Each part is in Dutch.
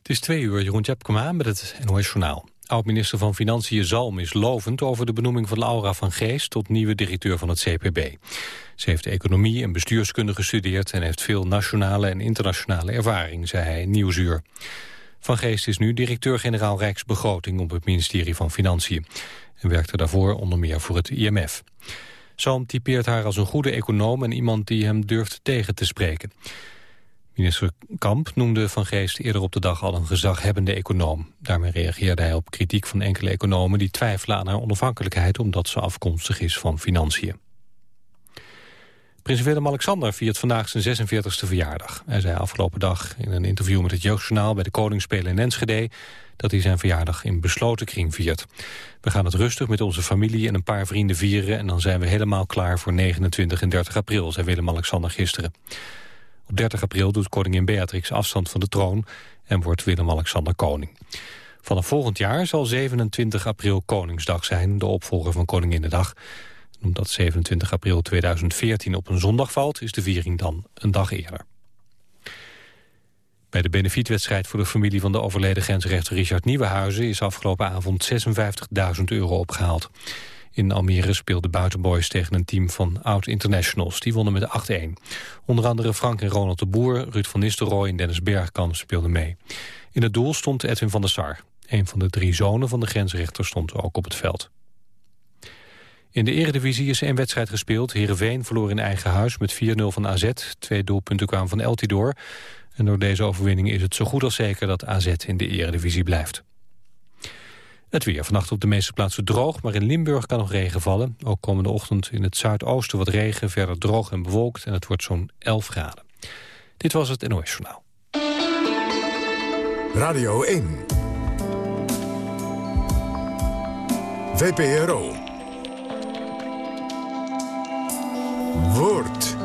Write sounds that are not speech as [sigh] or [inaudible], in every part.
Het is twee uur, Jeroen Tjepkema met het NOS Journaal. Oud-minister van Financiën Zalm is lovend over de benoeming van Laura van Geest tot nieuwe directeur van het CPB. Ze heeft economie en bestuurskunde gestudeerd en heeft veel nationale en internationale ervaring, zei hij in Nieuwsuur. Van Geest is nu directeur-generaal Rijksbegroting op het ministerie van Financiën en werkte daarvoor onder meer voor het IMF. Zalm typeert haar als een goede econoom en iemand die hem durft tegen te spreken. Minister Kamp noemde Van Geest eerder op de dag al een gezaghebbende econoom. Daarmee reageerde hij op kritiek van enkele economen die twijfelen aan haar onafhankelijkheid omdat ze afkomstig is van financiën. Prins Willem-Alexander viert vandaag zijn 46e verjaardag. Hij zei afgelopen dag in een interview met het Jeugdjournaal bij de Koningsspelen in Enschede dat hij zijn verjaardag in besloten kring viert. We gaan het rustig met onze familie en een paar vrienden vieren... en dan zijn we helemaal klaar voor 29 en 30 april, zei Willem-Alexander gisteren. Op 30 april doet koningin Beatrix afstand van de troon... en wordt Willem-Alexander koning. Vanaf volgend jaar zal 27 april Koningsdag zijn, de opvolger van Koninginnedag. Omdat 27 april 2014 op een zondag valt, is de viering dan een dag eerder. Bij de benefietwedstrijd voor de familie van de overleden grensrechter Richard Nieuwenhuizen is afgelopen avond 56.000 euro opgehaald. In Almere speelden buitenboys tegen een team van oud-internationals. Die wonnen met 8-1. Onder andere Frank en Ronald de Boer, Ruud van Nistelrooy en Dennis Bergkamp speelden mee. In het doel stond Edwin van der Sar. Een van de drie zonen van de grensrechter stond ook op het veld. In de eredivisie is één wedstrijd gespeeld. Heerenveen verloor in eigen huis met 4-0 van AZ. Twee doelpunten kwamen van Eltidoor. En door deze overwinning is het zo goed als zeker dat AZ in de eredivisie blijft. Het weer. Vannacht op de meeste plaatsen droog, maar in Limburg kan nog regen vallen. Ook komende ochtend in het zuidoosten wat regen, verder droog en bewolkt... en het wordt zo'n 11 graden. Dit was het NOS Journaal. Radio 1. VPRO. Woord.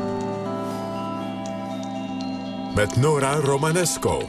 Met Nora Romanesco.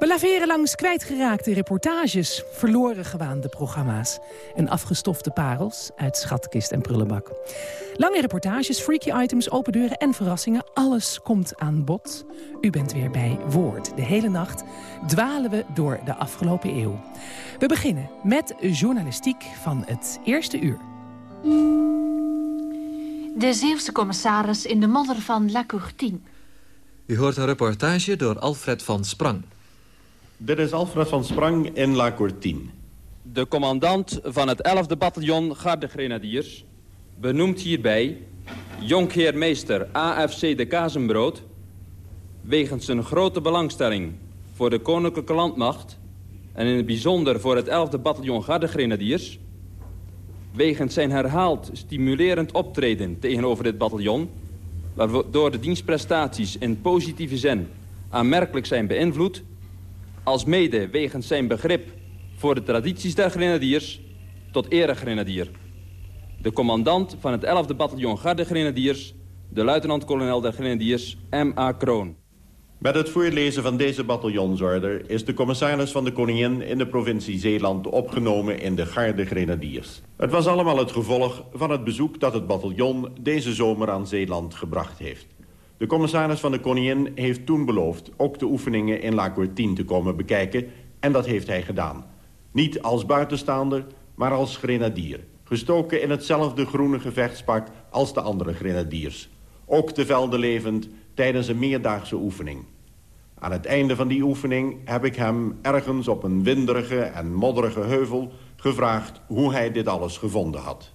We laveren langs kwijtgeraakte reportages, verloren gewaande programma's... en afgestofte parels uit schatkist en prullenbak. Lange reportages, freaky items, open deuren en verrassingen. Alles komt aan bod. U bent weer bij Woord. De hele nacht dwalen we door de afgelopen eeuw. We beginnen met journalistiek van het eerste uur. De Zeeuwse commissaris in de modder van La Courtine. U hoort een reportage door Alfred van Sprang. Dit is Alfred van Sprang in La Courtine. De commandant van het 11e bataljon Gardegrenadiers benoemt hierbij jonkheer meester AFC de Kazenbrood... wegens zijn grote belangstelling voor de koninklijke landmacht... en in het bijzonder voor het 11e bataljon Gardegrenadiers... wegens zijn herhaald stimulerend optreden tegenover dit bataljon... waardoor de dienstprestaties in positieve zin aanmerkelijk zijn beïnvloed... als mede wegens zijn begrip voor de tradities der grenadiers tot eregrenadier de commandant van het 11e bataljon Gardegrenadiers... de luitenant-kolonel der grenadiers M.A. Kroon. Met het voorlezen van deze bataljonsorder is de commissaris van de Koningin in de provincie Zeeland opgenomen in de Garde Grenadiers. Het was allemaal het gevolg van het bezoek dat het bataljon deze zomer aan Zeeland gebracht heeft. De commissaris van de Koningin heeft toen beloofd ook de oefeningen in La Courtine te komen bekijken en dat heeft hij gedaan. Niet als buitenstaander, maar als grenadier gestoken in hetzelfde groene gevechtspak als de andere grenadiers. Ook te velden levend tijdens een meerdaagse oefening. Aan het einde van die oefening heb ik hem ergens op een winderige en modderige heuvel gevraagd hoe hij dit alles gevonden had.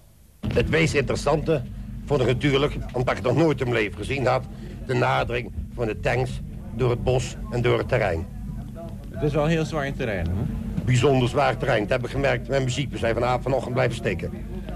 Het meest interessante vond ik natuurlijk, omdat ik nog nooit in leven gezien had, de nadering van de tanks door het bos en door het terrein. Het is wel heel zwaar terrein, hè? Bijzonder zwaar terrein. Dat heb ik gemerkt. Mijn muziek, we zijn vanavond vanochtend blijven steken.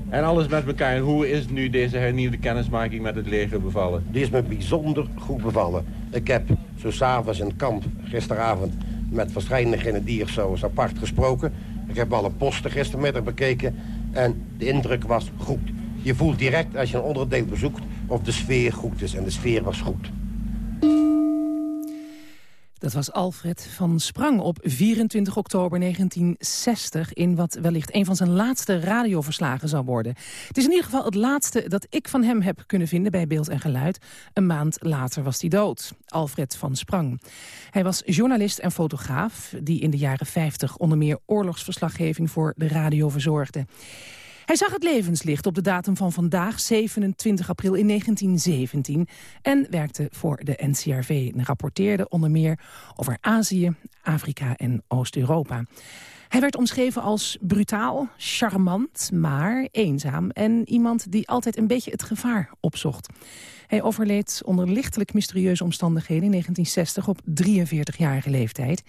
En alles met elkaar. En hoe is nu deze hernieuwde kennismaking met het leger bevallen? Die is me bijzonder goed bevallen. Ik heb zo s'avonds in het kamp gisteravond met verschillende grenadiers zo eens apart gesproken. Ik heb alle posten gistermiddag bekeken en de indruk was goed. Je voelt direct als je een onderdeel bezoekt of de sfeer goed is. En de sfeer was goed. Dat was Alfred van Sprang op 24 oktober 1960... in wat wellicht een van zijn laatste radioverslagen zal worden. Het is in ieder geval het laatste dat ik van hem heb kunnen vinden bij Beeld en Geluid. Een maand later was hij dood, Alfred van Sprang. Hij was journalist en fotograaf... die in de jaren 50 onder meer oorlogsverslaggeving voor de radio verzorgde. Hij zag het levenslicht op de datum van vandaag, 27 april in 1917... en werkte voor de NCRV en rapporteerde onder meer over Azië, Afrika en Oost-Europa. Hij werd omschreven als brutaal, charmant, maar eenzaam... en iemand die altijd een beetje het gevaar opzocht. Hij overleed onder lichtelijk mysterieuze omstandigheden in 1960 op 43-jarige leeftijd.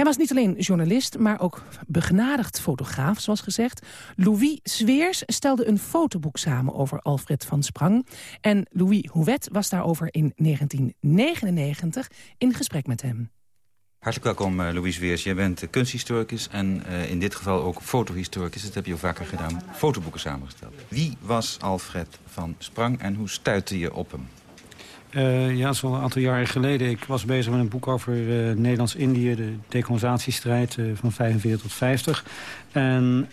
Hij was niet alleen journalist, maar ook begenadigd fotograaf, zoals gezegd. Louis Zweers stelde een fotoboek samen over Alfred van Sprang. En Louis Houvet was daarover in 1999 in gesprek met hem. Hartelijk welkom, uh, Louis Weers. Jij bent kunsthistoricus en uh, in dit geval ook fotohistoricus. Dat heb je al vaker gedaan. Fotoboeken samengesteld. Wie was Alfred van Sprang en hoe stuitte je op hem? Uh, ja, zo'n aantal jaren geleden. Ik was bezig met een boek over uh, Nederlands-Indië... de decolonisatiestrijd uh, van 45 tot 50. En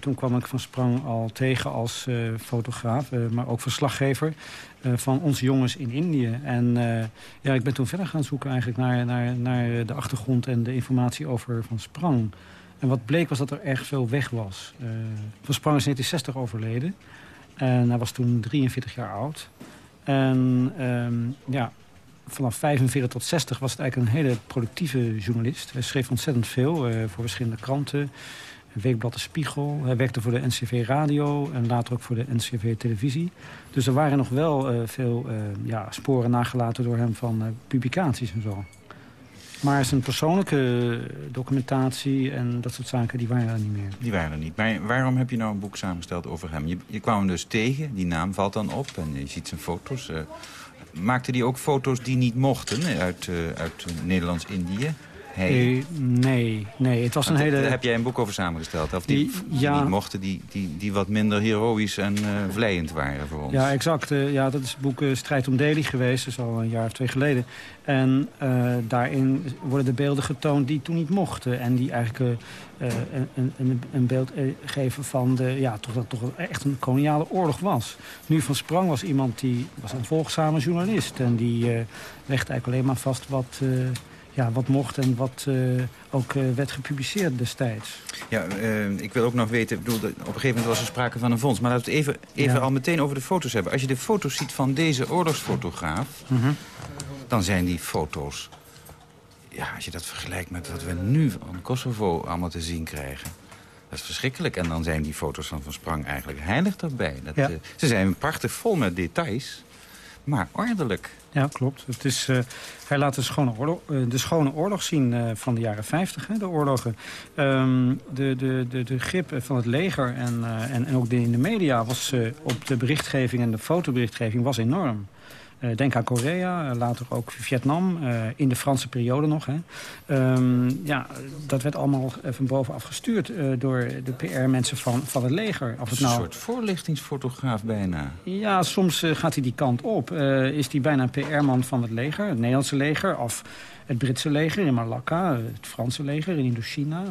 toen kwam ik van Sprang al tegen als fotograaf... maar ook verslaggever van onze jongens in Indië. En ja, ik ben toen verder gaan zoeken eigenlijk naar, naar, naar de achtergrond... en de informatie over Van Sprang. En wat bleek was dat er erg veel weg was. van Sprang is in 1960 overleden. En hij was toen 43 jaar oud... En um, ja, vanaf 45 tot 60 was het eigenlijk een hele productieve journalist. Hij schreef ontzettend veel uh, voor verschillende kranten. Weekblad De Spiegel. Hij werkte voor de NCV Radio en later ook voor de NCV Televisie. Dus er waren nog wel uh, veel uh, ja, sporen nagelaten door hem van publicaties en zo. Maar zijn persoonlijke documentatie en dat soort zaken, die waren er niet meer. Die waren er niet. Maar waarom heb je nou een boek samengesteld over hem? Je, je kwam hem dus tegen, die naam valt dan op en je ziet zijn foto's. Uh, maakte hij ook foto's die niet mochten uit, uh, uit Nederlands-Indië? Hey. Nee, nee, het was een hele... Daar heb jij een boek over samengesteld. Of die, die ja. mochten, die, die, die wat minder heroïs en uh, vlijend waren voor ons. Ja, exact. Uh, ja, dat is het boek Strijd om Delhi geweest. Dat is al een jaar of twee geleden. En daarin worden de beelden getoond die toen niet mochten. En die eigenlijk een, een, een, beeld geven van de, ja, toch, dat toch echt een koloniale oorlog was. Nu van Sprang was iemand die was een volgzame journalist. En die legde eigenlijk alleen maar vast wat ja, wat mocht en wat uh, ook uh, werd gepubliceerd destijds. Ja, uh, ik wil ook nog weten, ik bedoel, op een gegeven moment was er sprake van een fonds. Maar laten we het even, even ja. al meteen over de foto's hebben. Als je de foto's ziet van deze oorlogsfotograaf, mm -hmm. dan zijn die foto's... Ja, als je dat vergelijkt met wat we nu van Kosovo allemaal te zien krijgen... Dat is verschrikkelijk. En dan zijn die foto's van Van Sprang eigenlijk heilig daarbij. Dat, ja. ze zijn prachtig vol met details maar ordelijk. Ja, klopt. Het is, uh, hij laat de schone oorlog, uh, de schone oorlog zien uh, van de jaren 50, hè, de oorlogen. Um, de, de, de, de grip van het leger en, en, en ook in de media was op de berichtgeving en de fotoberichtgeving was enorm. Uh, denk aan Korea, uh, later ook Vietnam, uh, in de Franse periode nog. Hè. Um, ja, dat werd allemaal van bovenaf gestuurd door de PR-mensen van, van het leger. Of het nou... Een soort voorlichtingsfotograaf bijna. Ja, soms gaat hij die kant op. is hij bijna een PR-man van het leger, het Nederlandse leger... of het Britse leger in Malakka, het Franse leger in Indochina...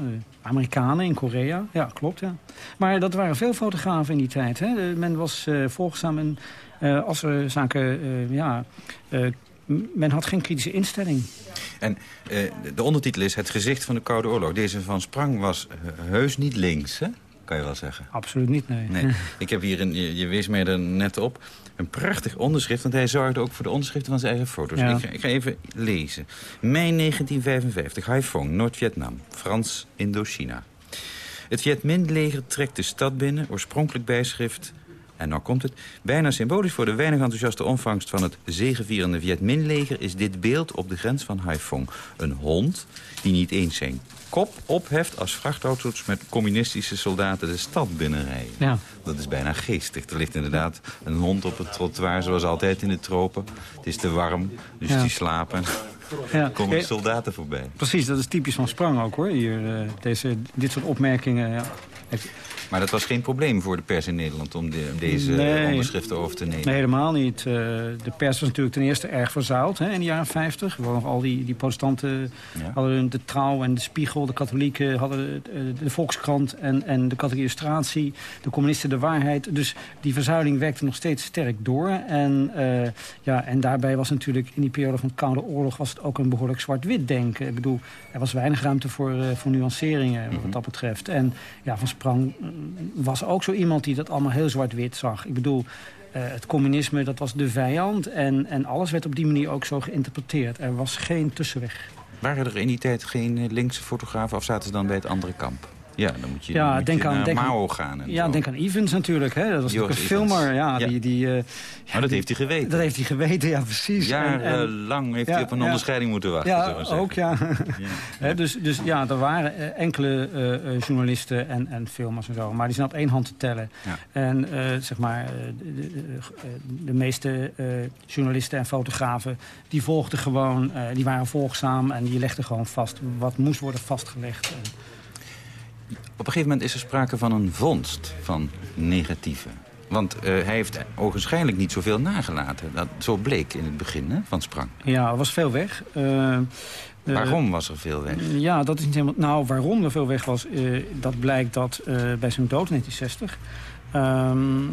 Amerikanen in Korea, ja, klopt, ja. Maar dat waren veel fotografen in die tijd. Hè. Men was volgzaam en uh, als er zaken, uh, ja, uh, men had geen kritische instelling. En de ondertitel is Het gezicht van de Koude Oorlog. Deze van Sprang was heus niet links, hè? kan je wel zeggen. Absoluut niet, nee. nee. [laughs] Ik heb hier, een, je, je wees mij er net op, een prachtig onderschrift... want hij zorgde ook voor de onderschriften van zijn eigen foto's. Ja. Ik, ga, ik, ga, even lezen. Mei 1955, Haiphong, Noord-Vietnam, Frans, Indochina. Het Viet Minh-leger trekt de stad binnen, oorspronkelijk bijschrift... En nou komt het. Bijna symbolisch voor de weinig enthousiaste ontvangst van het zegevierende Viet Minh-leger... is dit beeld op de grens van Haiphong. Een hond die niet eens zijn kop opheft als vrachtauto's met communistische soldaten de stad binnenrijden. Ja. Dat is bijna geestig. Er ligt inderdaad een hond op het trottoir, zoals altijd in de tropen. Het is te warm, dus ja. die slapen. Ja. [laughs] komen soldaten voorbij. Precies, dat is typisch van Sprang ook hoor. Hier, uh, deze, dit soort opmerkingen. Ja. Maar dat was geen probleem voor de pers in Nederland om de, deze Nee. onderschriften over te nemen? Nee, helemaal niet. Eh, de pers was natuurlijk ten eerste erg verzuild hè, in de jaren 50. Gewoon nog al die, die protestanten hadden de Trouw en de Spiegel. De katholieken hadden de, de Volkskrant en, en de katholieke illustratie. De communisten de waarheid. Dus die verzuiling werkte nog steeds sterk door. En, eh, ja, en daarbij was natuurlijk in die periode van de Koude Oorlog... was het ook een behoorlijk zwart-wit denken. Ik bedoel, er was weinig ruimte voor, eh, voor nuanceringen wat dat betreft. En ja, Van Sprang was ook zo iemand die dat allemaal heel zwart-wit zag. Ik bedoel... Eh, het communisme, dat was de vijand. En, en alles werd op die manier ook zo geïnterpreteerd. Er was geen tussenweg. Waren er in die tijd geen linkse fotografen of zaten ze dan bij het andere kamp? Ja, dan moet je, Ja, moet denk je aan- naar denk Mao gaan. En Ja, zo. denk aan Evans natuurlijk. Hè? Dat was Joris natuurlijk een filmer. Ja, Ja. Die, die, eh, Maar dat heeft hij geweten. dat heeft hij geweten, ja precies. En- en- Jarenlang heeft Ja, hij op een ja. onderscheiding moeten wachten. Ja, ook ja. [laughs] Hè, dus, dus ja, er waren eh, enkele eh, journalisten en, en filmers en zo. Maar die zijn op één hand te tellen. Ja. En zeg maar, de, de, meeste journalisten en fotografen... die volgden gewoon, die waren volgzaam en die legden gewoon vast... wat moest worden vastgelegd. En, Op een gegeven moment is er sprake van een vondst van negatieve. Want eh, hij heeft ogenschijnlijk niet zoveel nagelaten. Dat, zo bleek in het begin hè, van Sprang. ja, er was veel weg. Eh, eh, Waarom was er veel weg? Ja, dat is niet helemaal... Nou, waarom er veel weg was, dat blijkt dat bij zijn dood in 1960... ehm,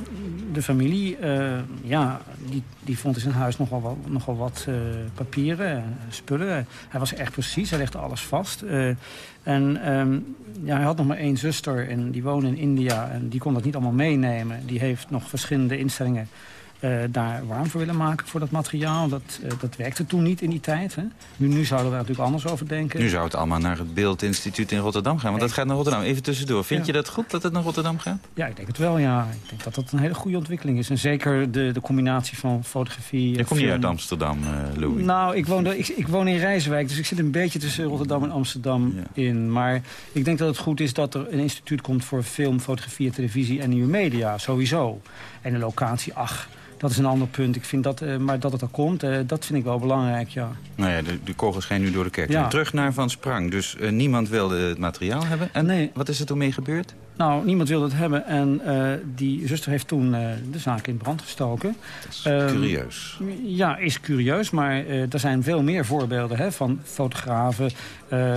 de familie, eh, ja, die, die vond in zijn huis nogal, wel, nogal wat eh, papieren en spullen. Hij was erg precies, hij legde alles vast. Eh, en ehm, ja, hij had nog maar één zuster en die woonde in India... en die kon dat niet allemaal meenemen. Die heeft nog verschillende instellingen eh, daar warm voor willen maken voor dat materiaal. Dat, eh, dat werkte toen niet in die tijd. Hè. Nu, nu zouden we er natuurlijk anders over denken. Nu zou het allemaal naar het Beeldinstituut in Rotterdam gaan. Want dat gaat naar Rotterdam. Even tussendoor. Vind Ja. je dat goed dat het naar Rotterdam gaat? Ja, ik denk het wel, ja. Ik denk dat dat een hele goede ontwikkeling is. En zeker de, de combinatie van fotografie... Je komt niet uit Amsterdam, eh Louis. Nou, ik woon, ik, ik woon in Rijswijk, dus ik zit een beetje tussen Rotterdam en Amsterdam in. Maar ik denk dat het goed is dat er een instituut komt voor film, fotografie, televisie en nieuwe media, sowieso. En de locatie, ach, dat is een ander punt. Ik vind dat, eh, maar dat het er komt, eh, dat vind ik wel belangrijk, ja. Nou ja, de, de kogels schijnen nu door de kerk. Ja. Terug naar Van Sprang. Dus eh, niemand wilde het materiaal hebben. En wat is er toen mee gebeurd? Nou, niemand wilde het hebben en die zuster heeft toen de zaak in brand gestoken. Ehm, curieus. Ja, is curieus, maar er zijn veel meer voorbeelden hè, van fotografen...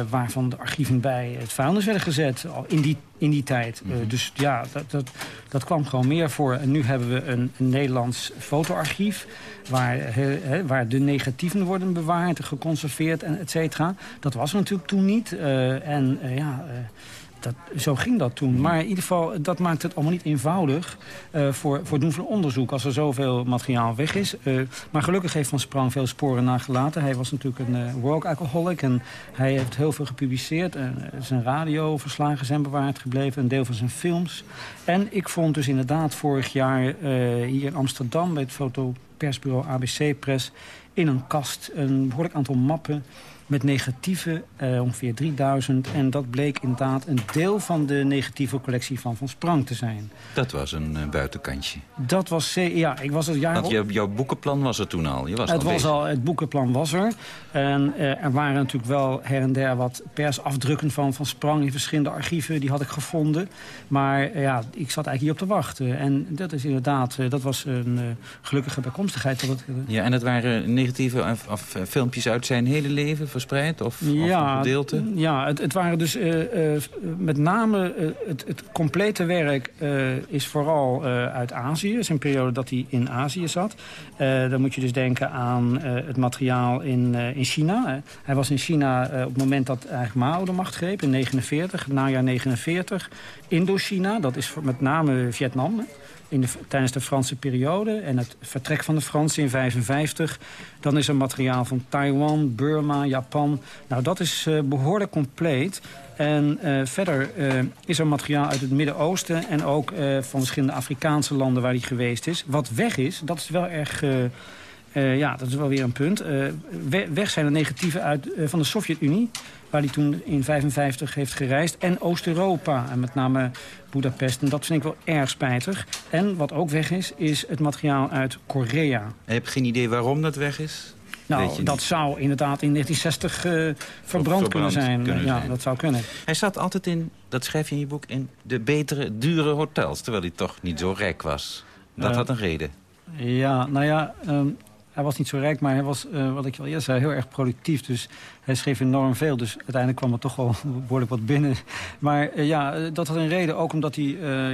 waarvan de archieven bij het vuilnis werden gezet al in die, in die tijd. Eh, dus ja, dat, dat, dat kwam gewoon meer voor. En nu hebben we een, een Nederlands fotoarchief... Waar, eh, waar de negatieven worden bewaard, geconserveerd en et cetera. Dat was er natuurlijk toen niet. Eh, en eh, ja... zo ging dat toen. Maar in ieder geval, dat maakt het allemaal niet eenvoudig eh, voor, voor het doen van onderzoek als er zoveel materiaal weg is. Eh, maar gelukkig heeft Van Sprang veel sporen nagelaten. Hij was natuurlijk een work alcoholic en hij heeft heel veel gepubliceerd. En, zijn radioverslagen zijn bewaard gebleven, een deel van zijn films. En ik vond dus inderdaad vorig jaar hier in Amsterdam bij het fotopersbureau ABC Press in een kast een behoorlijk aantal mappen met negatieven, eh, ongeveer 3000. En dat bleek inderdaad een deel van de negatieve collectie van Van Sprang te zijn. Dat was een eh, buitenkantje. Dat was... Ja, ik was het jaar... Want op- jouw boekenplan was er toen al. Je was het, al was al, het boekenplan was er. En eh, er waren natuurlijk wel her en der wat persafdrukken van Van Sprang... in verschillende archieven, die had ik gevonden. Maar ja, ik zat eigenlijk hier op te wachten. En dat is inderdaad, dat was een gelukkige bijkomstigheid. Dat het, Ja, en het waren negatieve eh, filmpjes uit zijn hele leven verspreid? Of, Ja, gedeelte? ja het, het waren dus eh, eh, met name eh, het, het complete werk is vooral uit Azië. Het is een periode dat hij in Azië zat. Dan moet je dus denken aan het materiaal in, in China. Hij was in China op het moment dat eigenlijk Mao de macht greep in 49, najaar 49. Indochina, dat is voor- met name Vietnam. hè. In de, tijdens de Franse periode en het vertrek van de Fransen in 55. Dan is er materiaal van Taiwan, Burma, Japan. Nou, dat is eh, behoorlijk compleet. En eh, verder eh, is er materiaal uit het Midden-Oosten... en ook van verschillende Afrikaanse landen waar hij geweest is. Wat weg is, dat is wel erg... ja, dat is wel weer een punt. We- weg zijn de negatieven uit, van de Sovjet-Unie... waar hij toen in 55 heeft gereisd. En Oost-Europa, en met name Budapest. En dat vind ik wel erg spijtig. En wat ook weg is, is het materiaal uit Korea. Je hebt geen idee waarom dat weg is? Nou, dat zou inderdaad in 1960 uh, verbrand, kunnen zijn. ja, dat zou kunnen. Hij zat altijd in, dat schrijf je in je boek, in de betere, dure hotels. Terwijl hij toch niet zo rijk was. Dat had een reden. Ja, nou ja, um, hij was niet zo rijk, maar hij was, uh, wat ik al eerder zei, heel erg productief. Dus hij schreef enorm veel. Dus uiteindelijk kwam er toch wel [laughs] behoorlijk wat binnen. Maar uh, ja, dat had een reden. Ook omdat hij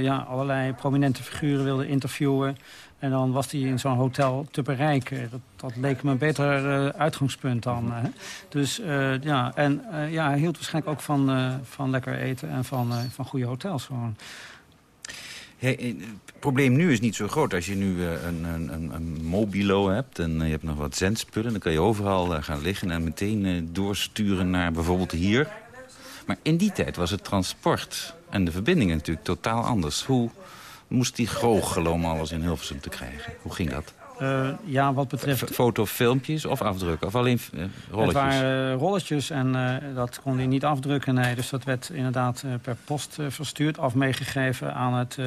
ja, allerlei prominente figuren wilde interviewen. En dan was hij in zo'n hotel te bereiken. Dat, dat leek me een beter uitgangspunt dan. Dus ja, en ja, hij hield waarschijnlijk ook van, van lekker eten en van, van goede hotels gewoon. Hey, het probleem nu is niet zo groot. Als je nu een, een, een mobilo hebt en je hebt nog wat zendspullen... dan kan je overal gaan liggen en meteen doorsturen naar bijvoorbeeld hier. Maar in die tijd was het transport en de verbindingen natuurlijk totaal anders. Hoe moest die goochelen om alles in Hilversum te krijgen? Hoe ging dat? Uh, ja, wat betreft... Fotofilmpjes of afdrukken? Of alleen uh, rolletjes? Het waren uh, rolletjes en dat kon hij niet afdrukken. Nee, dus dat werd inderdaad per post verstuurd. Of meegegeven aan het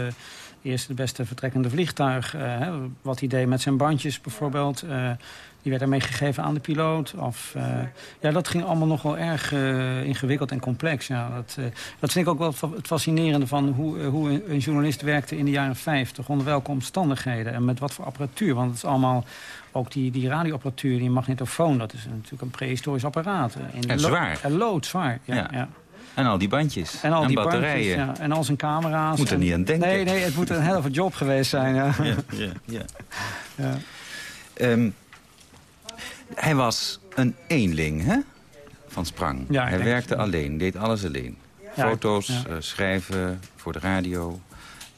eerste de beste vertrekkende vliegtuig. Hè, wat hij deed met zijn bandjes bijvoorbeeld. Die werd ermee gegeven aan de piloot. Of, uh, ja, dat ging allemaal nog wel erg uh, ingewikkeld en complex. Ja. Dat, uh, dat vind ik ook wel het fascinerende van hoe, hoe een journalist werkte in de jaren 50. Onder welke omstandigheden en met wat voor apparatuur. Want het is allemaal, ook die, die radioapparatuur, die magnetofoon... dat is natuurlijk een prehistorisch apparaat. En zwaar. En loodzwaar, ja. ja. ja. En al die bandjes. En al en die batterijen. Bandjes, ja. En al zijn camera's. Moet er en... niet aan denken. Nee, nee, het moet een heel veel job geweest zijn. Ja. ja, ja, ja. ja. Um, hij was een eenling, hè? Van Sprang. Ja, hij werkte het. alleen, deed alles alleen. Ja, Foto's, ja. Uh, schrijven voor de radio.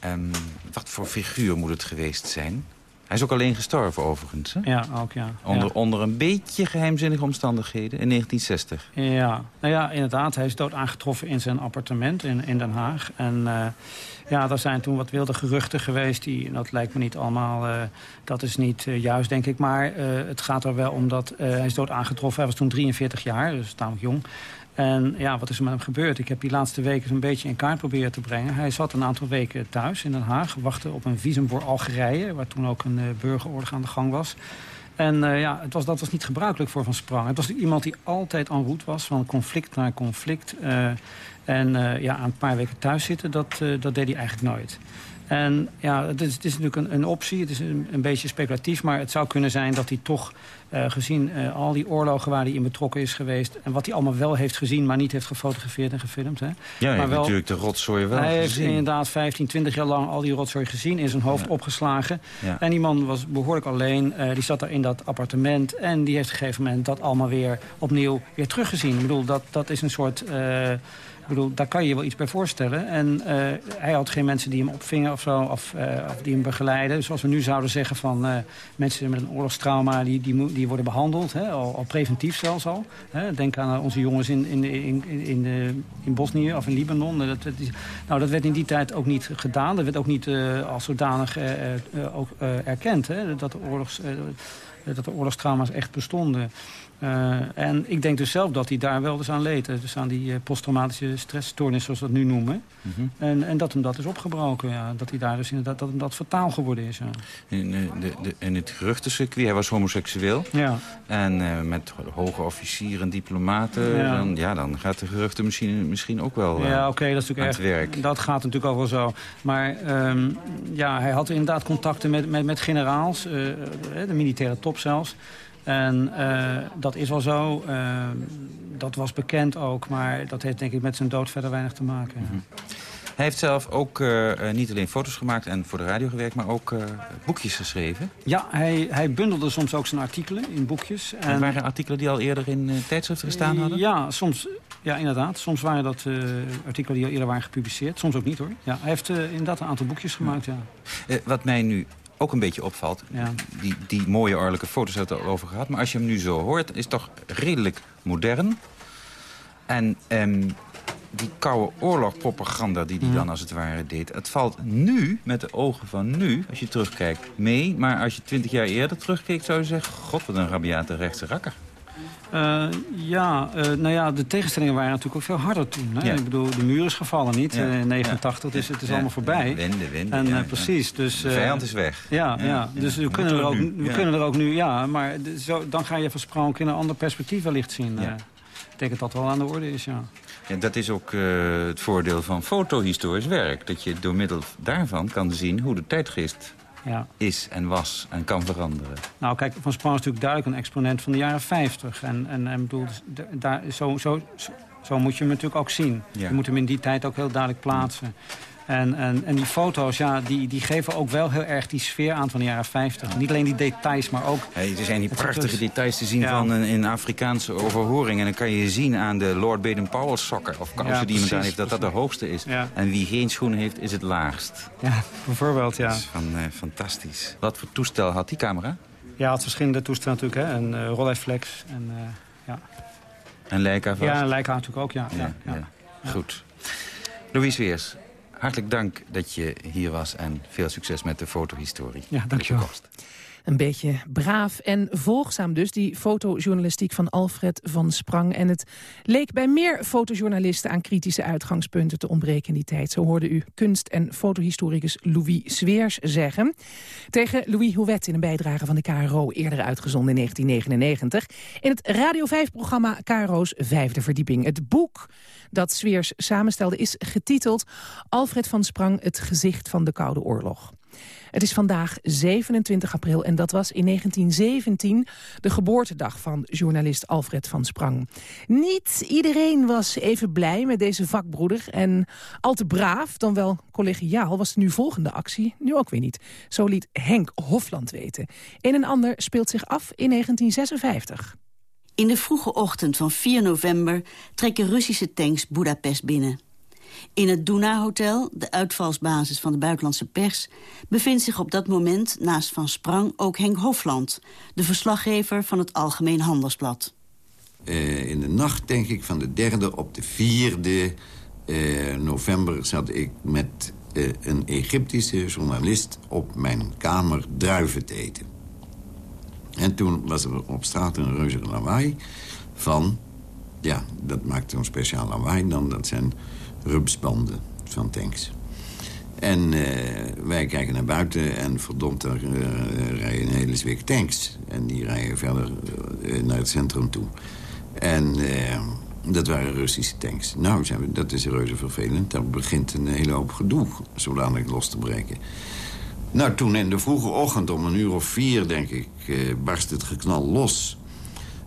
Um, wat voor figuur moet het geweest zijn? Hij is ook alleen gestorven overigens. Hè? Ja, ook ja. Onder, ja. onder een beetje geheimzinnige omstandigheden in 1960. Ja, nou ja, inderdaad. Hij is dood aangetroffen in zijn appartement in, in Den Haag. En uh, ja, er zijn toen wat wilde geruchten geweest. Die, dat lijkt me niet allemaal, uh, dat is niet uh, juist denk ik. Maar het gaat er wel om dat hij is dood aangetroffen. Hij was toen 43 jaar, dus tamelijk jong. En ja, wat is er met hem gebeurd? Ik heb die laatste weken een beetje in kaart proberen te brengen. Hij zat een aantal weken thuis in Den Haag. Wachtte op een visum voor Algerije, waar toen ook een uh, burgeroorlog aan de gang was. En uh, ja, het was, dat was niet gebruikelijk voor Van Sprang. Het was iemand die altijd en route was, van conflict naar conflict. Uh, en ja, aan een paar weken thuis zitten, dat, dat deed hij eigenlijk nooit. En ja, het is, het is natuurlijk een, een optie. Het is een, een, beetje speculatief. Maar het zou kunnen zijn dat hij toch, uh, gezien uh, al die oorlogen waar hij in betrokken is geweest... en wat hij allemaal wel heeft gezien, maar niet heeft gefotografeerd en gefilmd. Hè. Ja, maar wel, natuurlijk de rotzooi wel Hij gezien. heeft inderdaad 15, 20 jaar lang al die rotzooi gezien. In zijn hoofd ja. opgeslagen. Ja. En die man was behoorlijk alleen. Uh, die zat daar in dat appartement. En die heeft op een gegeven moment dat allemaal weer opnieuw weer teruggezien. Ik bedoel, dat, dat is een soort... Bedoel, daar kan je je wel iets bij voorstellen. En uh, hij had geen mensen die hem opvingen of zo, of, uh, of die hem begeleiden. Zoals we nu zouden zeggen van uh, mensen met een oorlogstrauma... die, die, die worden behandeld, hè, al, al, preventief zelfs al. Hè. Denk aan onze jongens in, in, in, in, in Bosnië of in Libanon. Dat, nou, dat werd in die tijd ook niet gedaan. Dat werd ook niet als zodanig ook, erkend, hè, dat, de oorlogs, dat de oorlogstrauma's echt bestonden. Uh, en ik denk dus zelf dat hij daar wel eens aan leed. Dus aan die uh, posttraumatische stressstoornis, zoals we dat nu noemen. Mm -hmm. en, en dat hem dat is opgebroken. Ja. Dat hij daar dus inderdaad dat hem dat fataal geworden is. Ja. In, de, de, in het geruchtencircuit, hij was homoseksueel. Ja. En met hoge officieren en diplomaten, ja. Dan, ja, dan gaat de geruchten misschien, ook wel ja, okay, dat is natuurlijk het werk. Dat gaat natuurlijk ook wel zo. Maar um, ja, hij had inderdaad contacten met, met, met generaals, de militaire top zelfs. En uh, dat is wel zo. Uh, dat was bekend ook. Maar dat heeft denk ik met zijn dood verder weinig te maken. Mm -hmm. Hij heeft zelf ook uh, niet alleen foto's gemaakt en voor de radio gewerkt... maar ook boekjes geschreven. Ja, hij, hij bundelde soms ook zijn artikelen in boekjes. En, en waren artikelen die al eerder in tijdschriften gestaan hadden? Ja, soms, ja inderdaad. Soms waren dat artikelen die al eerder waren gepubliceerd. Soms ook niet hoor. Ja, hij heeft inderdaad een aantal boekjes gemaakt, ja. wat mij nu ook een beetje opvalt. Ja. Die, die mooie oorlijke foto's hebben we over gehad. Maar als je hem nu zo hoort, is het toch redelijk modern. En um, die koude oorlogpropaganda die hij Mhm. dan als het ware deed... het valt nu, met de ogen van nu, als je terugkijkt, mee. Maar als je twintig jaar eerder terugkeek, zou je zeggen... god, wat een rabiate rechtse rakker. Uh, ja, uh, nou ja, de tegenstellingen waren natuurlijk ook veel harder toen. Hè? Ja. Ik bedoel, de muur is gevallen niet ja. in 89, dus het is allemaal voorbij. Wende, wende. En uh, precies, dus... de vijand is weg. Ja, ja. dus we, kunnen er, ook, we kunnen er ook nu, ja, maar zo, dan ga je van Sprong in een ander perspectief wellicht zien. Ik denk dat dat wel aan de orde is, ja. Ja, dat is ook het voordeel van fotohistorisch werk. Dat je door middel daarvan kan zien hoe de tijdgeest ja. is en was en kan veranderen. Nou, kijk, Van Spaan is natuurlijk duidelijk een exponent van de jaren 50. En, en, en bedoel, daar, zo, zo, zo, moet je hem natuurlijk ook zien. Je moet hem in die tijd ook heel duidelijk plaatsen. En, en, en die foto's, ja, die, die geven ook wel heel erg die sfeer aan van de jaren 50. Niet alleen die details, maar ook... Hey, er zijn die prachtige details te zien van een, een Afrikaanse overhoring. En dan kan je zien aan de Lord Baden-Powell sokken of kousen die iemand aan heeft... dat dat de hoogste is. En wie geen schoenen heeft, is het laagst. Ja, bijvoorbeeld, ja. Dat is van, uh, fantastisch. Wat voor toestel had die camera? Ja, had verschillende toestellen natuurlijk. Hè. Een uh, Rolleiflex en uh, ja. En Leica vast? Ja, Leica natuurlijk ook, ja. ja, ja. Goed. Louis Weers, Hartelijk dank dat je hier was en veel succes met de fotohistorie. Ja, dankjewel. Een beetje braaf en volgzaam dus, die fotojournalistiek van Alfred van Sprang. En het leek bij meer fotojournalisten aan kritische uitgangspunten te ontbreken in die tijd. Zo hoorde u kunst- en fotohistoricus Louis Sveers zeggen. Tegen Louis Houwet in een bijdrage van de KRO eerder uitgezonden in 1999. In het Radio 5-programma KRO's Vijfde Verdieping. Het boek dat Sveers samenstelde is getiteld Alfred van Sprang, het gezicht van de Koude Oorlog. Het is vandaag 27 april en dat was in 1917 de geboortedag van journalist Alfred van Sprang. Niet iedereen was even blij met deze vakbroeder en al te braaf, dan wel collegiaal, was de nu volgende actie nu ook weer niet. Zo liet Henk Hofland weten. Een en ander speelt zich af in 1956. In de vroege ochtend van 4 november trekken Russische tanks Budapest binnen. In het Duna Hotel, de uitvalsbasis van de buitenlandse pers... bevindt zich op dat moment naast Van Sprang ook Henk Hofland... de verslaggever van het Algemeen Handelsblad. Uh, in de nacht, denk ik, van de derde op de vierde uh, november... zat ik met uh, een Egyptische journalist op mijn kamer druiven te eten. En toen was er op straat een reuze lawaai van... ja, dat maakt zo'n speciaal lawaai dan. Dat zijn rupsbanden van tanks. En uh, wij kijken naar buiten en verdomd, daar uh, rijden een hele zwik tanks. En die rijden verder uh, naar het centrum toe. En dat waren Russische tanks. Nou, zijn dat is reuze vervelend. Daar begint een hele hoop gedoe zodanig los te breken. Nou, toen in de vroege ochtend, om een uur of vier, denk ik, barst het geknal los.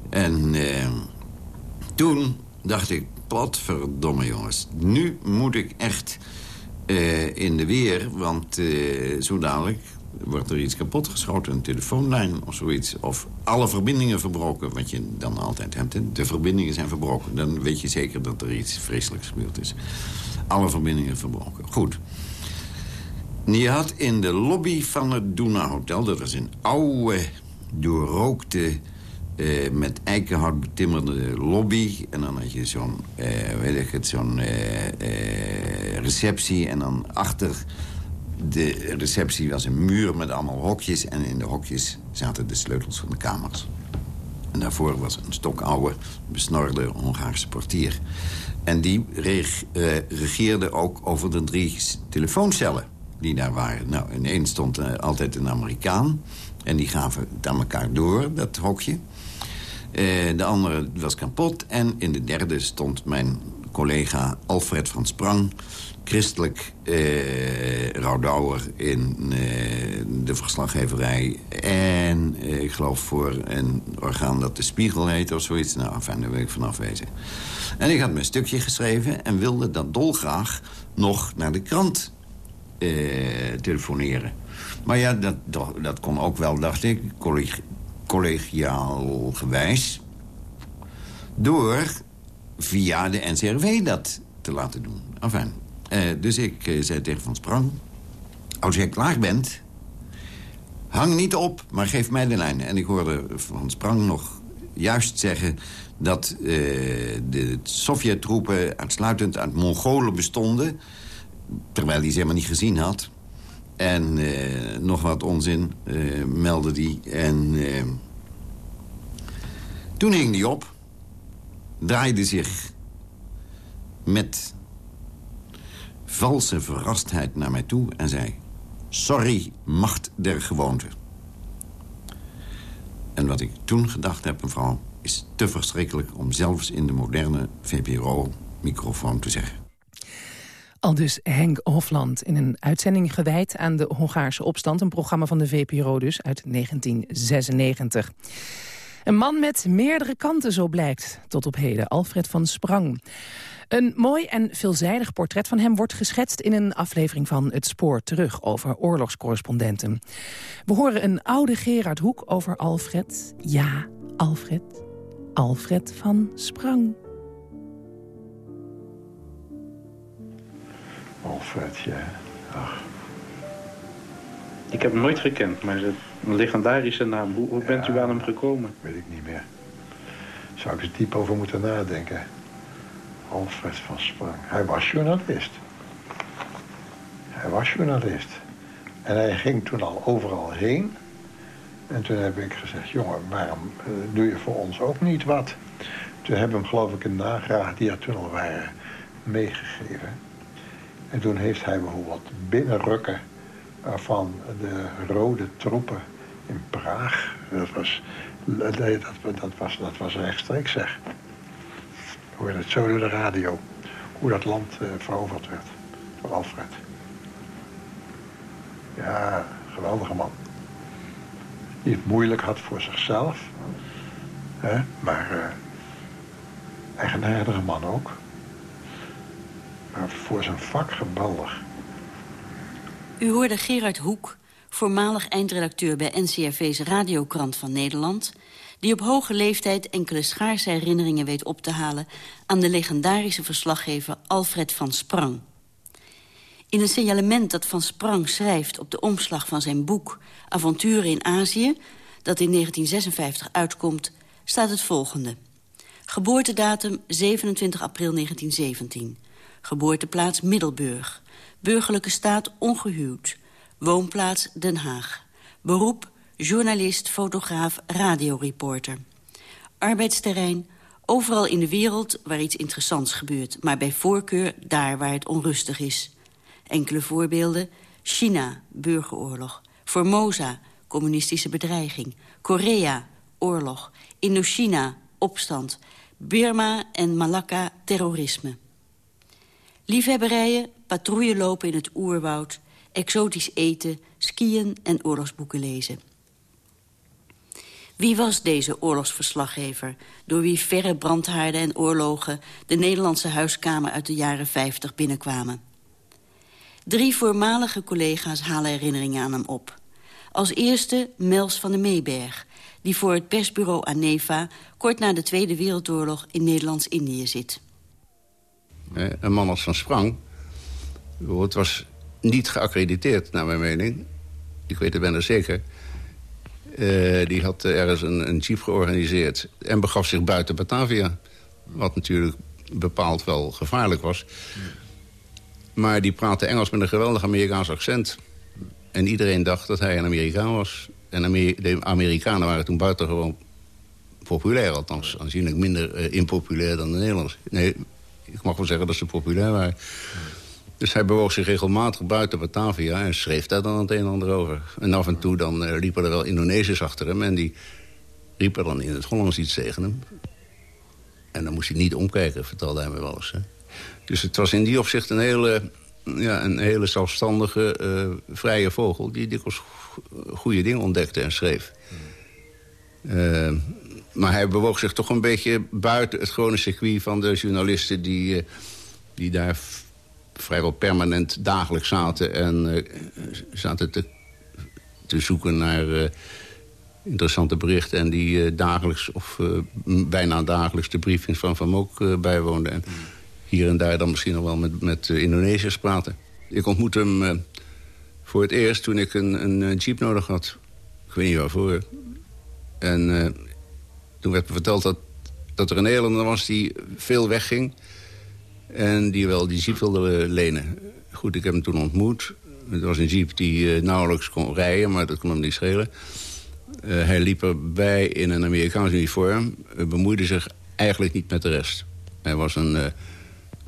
En toen dacht ik, Verdomme jongens. Nu moet ik echt uh, in de weer, want uh, zo dadelijk wordt er iets kapot geschoten. Een telefoonlijn of zoiets. Of alle verbindingen verbroken, wat je dan altijd hebt. De verbindingen zijn verbroken. Dan weet je zeker dat er iets vreselijks gebeurd is. Alle verbindingen verbroken. Goed. Je had in de lobby van het Duna Hotel... dat was een oude, doorrookte uh, met eikenhout betimmerde lobby. En dan had je zo'n, uh, weet uh, receptie. En dan achter de receptie was een muur met allemaal hokjes. En in de hokjes zaten de sleutels van de kamers. En daarvoor was een stokoude, besnorde Hongaarse portier. En die reg regeerde ook over de drie telefooncellen die daar waren. Nou, in één stond altijd een Amerikaan. En die gaven het aan elkaar door, dat hokje. Uh, de andere was kapot. En in de derde stond mijn collega Alfred van Sprang... christelijk rouwdouwer in uh, de verslaggeverij. En ik geloof voor een orgaan dat de Spiegel heet of zoiets. Nou, fijn, daar wil ik vanaf wezen. En ik had mijn stukje geschreven en wilde dat dolgraag nog naar de krant telefoneren. Maar ja, dat, dat kon ook wel, dacht ik collegiaal gewijs... door via de NCRV dat te laten doen. Enfin, uh, dus ik uh, zei tegen Van Sprang... als jij klaar bent, hang niet op, maar geef mij de lijn. En ik hoorde Van Sprang nog juist zeggen... dat uh, de Sovjet-troepen uitsluitend uit Mongolen bestonden... terwijl hij ze helemaal niet gezien had... En uh, nog wat onzin uh, meldde die. En uh, toen hing die op. draaide zich met valse verrastheid naar mij toe en zei... Sorry, macht der gewoonte. En wat ik toen gedacht heb, mevrouw, is te verschrikkelijk... om zelfs in de moderne VPRO-microfoon te zeggen. Al dus Henk Hofland in een uitzending gewijd aan de Hongaarse opstand. Een programma van de VPRO dus uit 1996. Een man met meerdere kanten, zo blijkt, tot op heden. Alfred van Sprang. Een mooi en veelzijdig portret van hem wordt geschetst in een aflevering van Het Spoor Terug over oorlogscorrespondenten. We horen een oude Gerard Hoek over Alfred. Ja, Alfred. Alfred van Sprang. Alfred, ja. Ach. Ik heb hem nooit gekend, maar een legendarische naam. Hoe, hoe bent u aan hem gekomen? Weet ik niet meer. Zou ik er diep over moeten nadenken. Alfred van Sprang. Hij was journalist. Hij was journalist. En hij ging toen al overal heen. En toen heb ik gezegd, jongen, waarom uh, doe je voor ons ook niet wat? Toen hebben we hem, geloof ik, een nagraag die er toen al waren meegegeven. En toen heeft hij bijvoorbeeld binnenrukken van de rode troepen in Praag. Dat was, dat, dat, was, dat was rechtstreeks zeg. Het zo door de radio. Hoe dat land uh, veroverd werd. Door Alfred. Ja, geweldige man. Die het moeilijk had voor zichzelf. Hè? Maar uh, eigenaardige man ook. Voor zijn vak geweldig. U hoorde Gerard Hoek, voormalig eindredacteur bij NCRV's Radiokrant van Nederland... die op hoge leeftijd enkele schaarse herinneringen weet op te halen... aan de legendarische verslaggever Alfred van Sprang. In een signalement dat Van Sprang schrijft op de omslag van zijn boek... Avonturen in Azië, dat in 1956 uitkomt, staat het volgende. Geboortedatum 27 april 1917. Geboorteplaats Middelburg. Burgerlijke staat ongehuwd. Woonplaats Den Haag. Beroep journalist, fotograaf, radioreporter. Arbeidsterrein overal in de wereld waar iets interessants gebeurt... maar bij voorkeur daar waar het onrustig is. Enkele voorbeelden. China, burgeroorlog. Formosa, communistische bedreiging. Korea, oorlog. Indochina, opstand. Burma en Malakka, terrorisme. Liefhebberijen, patrouille lopen in het oerwoud... exotisch eten, skiën en oorlogsboeken lezen. Wie was deze oorlogsverslaggever... door wie verre brandhaarden en oorlogen... de Nederlandse huiskamer uit de jaren 50 binnenkwamen? Drie voormalige collega's halen herinneringen aan hem op. Als eerste Mels van de Meeberg... die voor het persbureau ANEVA... kort na de Tweede Wereldoorlog in Nederlands-Indië zit. Een man als Van Sprang... het was niet geaccrediteerd, naar mijn mening. Ik weet het bijna zeker. Uh, die had ergens een, een jeep georganiseerd... en begaf zich buiten Batavia. Wat natuurlijk bepaald wel gevaarlijk was. Maar die praatte Engels met een geweldig Amerikaans accent. En iedereen dacht dat hij een Amerikaan was. En de Amerikanen waren toen buitengewoon populair. Althans, aanzienlijk minder uh, impopulair dan de Nederlanders. Nee, ik mag wel zeggen dat ze populair waren. Dus hij bewoog zich regelmatig buiten Batavia en schreef daar dan het een en ander over. En af en toe dan uh, liepen er wel Indonesiërs achter hem... en die riepen dan in het Hollands iets tegen hem. En dan moest hij niet omkijken, vertelde hij me wel eens. Hè. Dus het was in die opzicht een hele, ja, een hele zelfstandige, uh, vrije vogel... die dikwijls goede dingen ontdekte en schreef. Uh, maar hij bewoog zich toch een beetje buiten het gewone circuit van de journalisten... die, uh, die daar vrijwel permanent dagelijks zaten... en uh, zaten te, te zoeken naar uh, interessante berichten... en die dagelijks of bijna dagelijks de briefings van Van Mook bijwoonden. En hier en daar dan misschien nog wel met, met Indonesiërs praten. Ik ontmoette hem voor het eerst toen ik een, een jeep nodig had. Ik weet niet waarvoor. En toen werd me verteld dat, dat er een Nederlander was die veel wegging... en die wel die jeep wilde lenen. Goed, ik heb hem toen ontmoet. Het was een jeep die uh, nauwelijks kon rijden, maar dat kon hem niet schelen. Uh, hij liep erbij in een Amerikaans uniform. Uh, bemoeide zich eigenlijk niet met de rest. Hij was een, uh,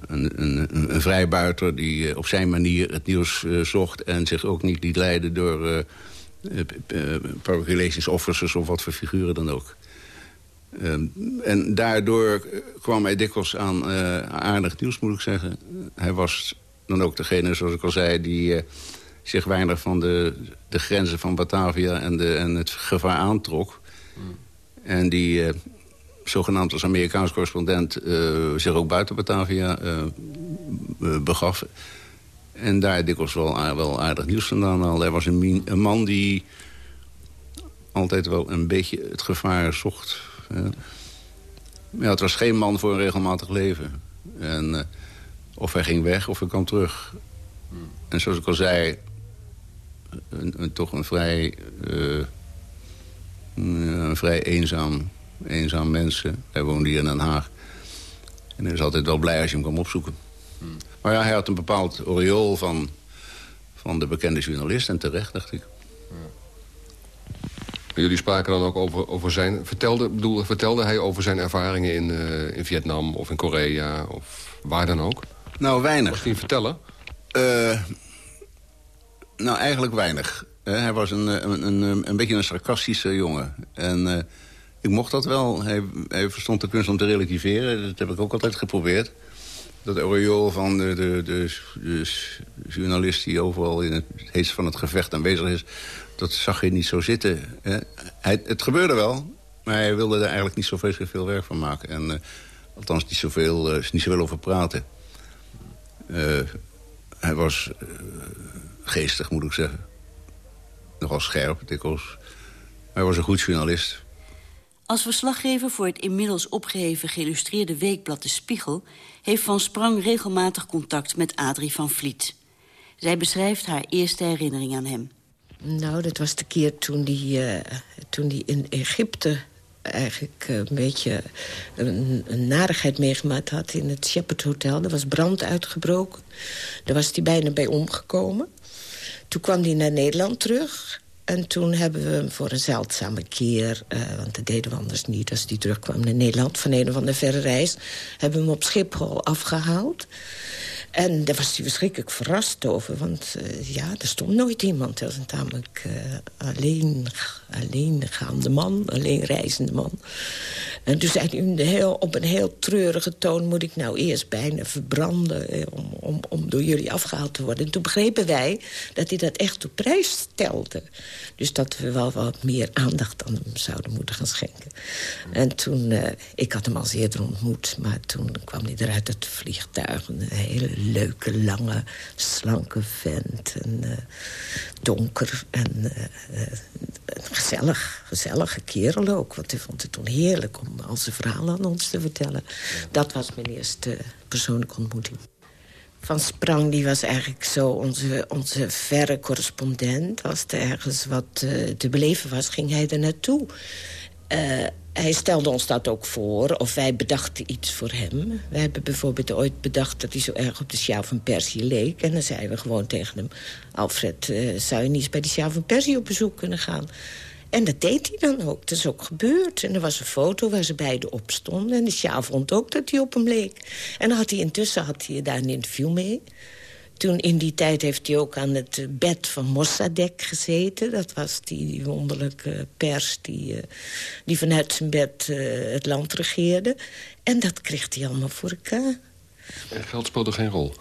een, een, een, vrijbuiter die op zijn manier het nieuws zocht... en zich ook niet liet leiden door public relations officers... of wat voor figuren dan ook. Ehm, en daardoor kwam hij dikwijls aan aardig nieuws, moet ik zeggen. Hij was dan ook degene, zoals ik al zei... die zich weinig van de, de grenzen van Batavia en, de, en het gevaar aantrok. Hmm. En die uh, zogenaamd als Amerikaans correspondent zich ook buiten Batavia begaf. En daar dikwijls wel, wel aardig nieuws vandaan haalde. Hij was een, een, man die altijd wel een beetje het gevaar zocht. Ja, het was geen man voor een regelmatig leven. En, of hij ging weg of hij kwam terug. Hmm. En zoals ik al zei, een, toch een vrij, uh, een vrij eenzaam, eenzaam mens. Hij woonde hier in Den Haag. En hij is altijd wel blij als je hem kwam opzoeken. Hmm. Maar ja, hij had een bepaald oriool van, van de bekende journalist. En terecht, dacht ik. Jullie spraken dan ook over, over zijn... Vertelde, bedoel, vertelde hij over zijn ervaringen in, uh, in Vietnam of in Korea of waar dan ook? Nou, weinig. Mag hij vertellen? Uh, nou, eigenlijk weinig. hij was een, een, een, een, beetje een sarcastische jongen. En ik mocht dat wel. Hij, hij, verstond de kunst om te relativeren. Dat heb ik ook altijd geprobeerd. Dat aureool van de, de, de, de, journalist die overal in het heetst van het gevecht aanwezig is... dat zag je niet zo zitten. Hij, het gebeurde wel, maar hij wilde er eigenlijk niet zo veel werk van maken. En, uh, althans, niet zoveel, uh, niet zoveel over praten. hij was geestig, moet ik zeggen. Nogal scherp, dikwijls. Hij was een goed journalist. Als verslaggever voor het inmiddels opgeheven geïllustreerde weekblad De Spiegel... heeft Van Sprang regelmatig contact met Adrie van Vliet. Zij beschrijft haar eerste herinnering aan hem. Nou, dat was de keer toen die, uh, toen die in Egypte eigenlijk uh, een beetje een, een, narigheid meegemaakt had in het Shepherd Hotel. Er was brand uitgebroken. Daar was hij bijna bij omgekomen. Toen kwam hij naar Nederland terug. En toen hebben we hem voor een zeldzame keer... Uh, want dat deden we anders niet als hij terugkwam naar Nederland... van een of andere verre reis... hebben we hem op Schiphol afgehaald. En daar was hij verschrikkelijk verrast over. Want uh, ja, er stond nooit iemand. Hij was een tamelijk uh, alleen, alleengaande man, alleen reizende man. En toen zei hij heel, op een heel treurige toon... moet ik nou eerst bijna verbranden eh, om, om, om door jullie afgehaald te worden. En toen begrepen wij dat hij dat echt op prijs stelde. Dus dat we wel wat meer aandacht aan hem zouden moeten gaan schenken. En toen, ik had hem al eerder ontmoet... maar toen kwam hij eruit het vliegtuig. Een hele leuke, lange, slanke vent. En, uh, donker en uh, gezellig, gezellige kerel ook. Want hij vond het toen heerlijk om al zijn verhalen aan ons te vertellen. Dat was mijn eerste persoonlijke ontmoeting. Van Sprang die was eigenlijk zo onze, onze verre correspondent. Als er ergens wat te beleven was, ging hij er naartoe. Hij stelde ons dat ook voor, of wij bedachten iets voor hem. We hebben bijvoorbeeld ooit bedacht dat hij zo erg op de Sjaal van Persie leek. En dan zeiden we gewoon tegen hem... Alfred, uh, zou je niet bij de Sjaal van Persie op bezoek kunnen gaan? En dat deed hij dan ook. Dat is ook gebeurd. En er was een foto waar ze beiden op stonden. En de Sjaal vond ook dat hij op hem leek. En had hij intussen had hij daar een interview mee... Toen in die tijd heeft hij ook aan het bed van Mossadegh gezeten. Dat was die, wonderlijke pers die, eh, die vanuit zijn bed eh, het land regeerde. En dat kreeg hij allemaal voor elkaar. En geld speelde geen rol?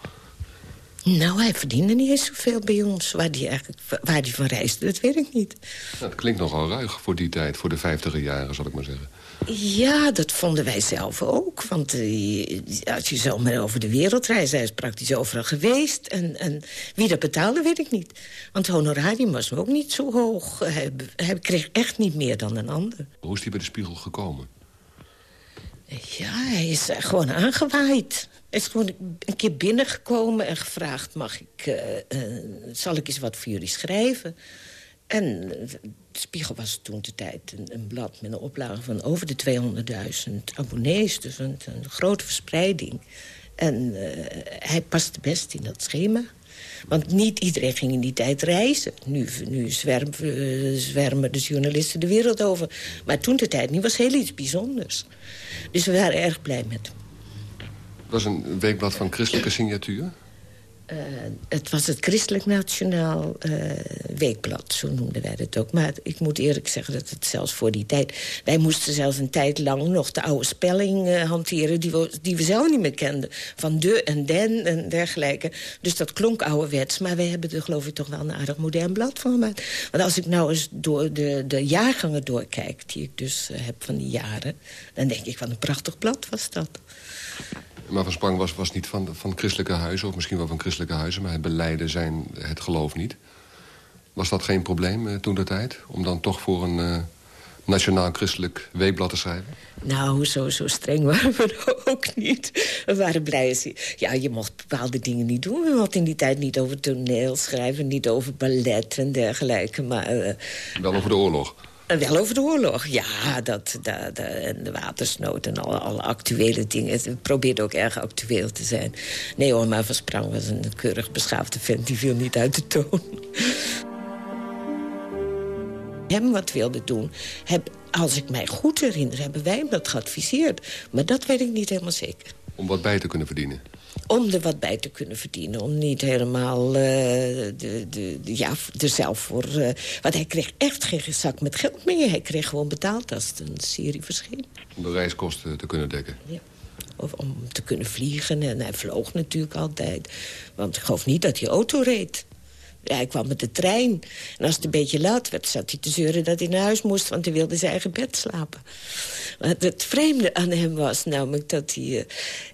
Nou, hij verdiende niet eens zoveel bij ons. Waar hij, eigenlijk, waar hij van reisde, dat weet ik niet. Nou, dat klinkt nogal ruig voor die tijd, voor de vijftiger jaren, zal ik maar zeggen. Ja, dat vonden wij zelf ook. Want uh, als je zomaar over de wereld reist... hij is praktisch overal geweest. En, en wie dat betaalde, weet ik niet. Want honorarium was ook niet zo hoog. Hij, hij kreeg echt niet meer dan een ander. Hoe is hij bij de spiegel gekomen? Ja, hij is gewoon aangewaaid. Is gewoon een keer binnengekomen en gevraagd... Mag ik, uh, uh, zal ik eens wat voor jullie schrijven? En Spiegel was toen de tijd een, blad met een oplage van over de 200.000 abonnees. Dus een, een, grote verspreiding. En uh, hij paste best in dat schema. Want niet iedereen ging in die tijd reizen. Nu, nu zwermen, eh, zwermen de journalisten de wereld over. Maar toen de tijd niet, was heel iets bijzonders. Dus we waren erg blij met hem. Was een weekblad van christelijke signatuur? Uh, het was het Christelijk Nationaal uh, Weekblad, zo noemden wij het ook. Maar ik moet eerlijk zeggen dat het zelfs voor die tijd... wij moesten zelfs een tijd lang nog de oude spelling uh, hanteren... Die we, die we zelf niet meer kenden. Van de en den en dergelijke. Dus dat klonk ouderwets. Maar wij hebben er geloof ik toch wel een aardig modern blad van gemaakt. Want als ik nou eens door de, de jaargangen doorkijk... die ik dus heb van die jaren... dan denk ik, wat een prachtig blad was dat. Maar Van Sprang was, was niet van, van christelijke huizen, of misschien wel van christelijke huizen... maar het beleiden zijn het geloof niet. Was dat geen probleem uh, toen de tijd? Om dan toch voor een uh, nationaal christelijk weekblad te schrijven? Nou, zo, zo streng waren we [laughs] ook niet. We waren blij. Ja, je mocht bepaalde dingen niet doen. We hadden in die tijd niet over toneel schrijven... niet over ballet en dergelijke, maar... Uh, wel over de oorlog? Wel over de oorlog, ja. Dat, dat, de, watersnood en alle, alle actuele dingen. We probeerden ook erg actueel te zijn. Nee hoor, maar Van Sprang was een keurig beschaafde vent. Die viel niet uit de toon. Hem wat wilde doen, heb, als ik mij goed herinner... hebben wij hem dat geadviseerd. Maar dat weet ik niet helemaal zeker. Om wat bij te kunnen verdienen? Om er wat bij te kunnen verdienen. Om niet helemaal uh, de, de, ja, er zelf voor... Uh, want hij kreeg echt geen zak met geld meer. Hij kreeg gewoon betaald als het een serie verscheen. Om de reiskosten te kunnen dekken? Ja. Of om te kunnen vliegen. En hij vloog natuurlijk altijd. Want ik geloof niet dat hij auto reed. Hij kwam met de trein. En als het een beetje laat werd, zat hij te zeuren dat hij naar huis moest... want hij wilde zijn eigen bed slapen. Maar het vreemde aan hem was namelijk dat hij... Uh,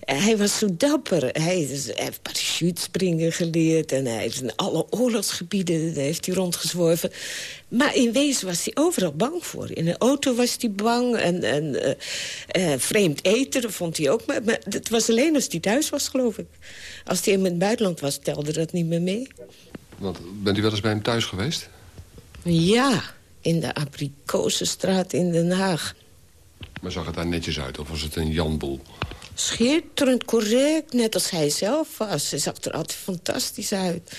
hij was zo dapper. Hij, hij heeft parachutespringen geleerd... en hij heeft in alle oorlogsgebieden heeft hij rondgezworven. Maar in wezen was hij overal bang voor. In een auto was hij bang. En, en uh, uh, vreemd eten vond hij ook. Maar, maar het was alleen als hij thuis was, geloof ik. Als hij in het buitenland was, telde dat niet meer mee. Want bent u wel eens bij hem thuis geweest? Ja, in de Abrikozenstraat in Den Haag. Maar zag het daar netjes uit of was het een janboel? Schitterend correct, net als hij zelf was. Hij zag er altijd fantastisch uit.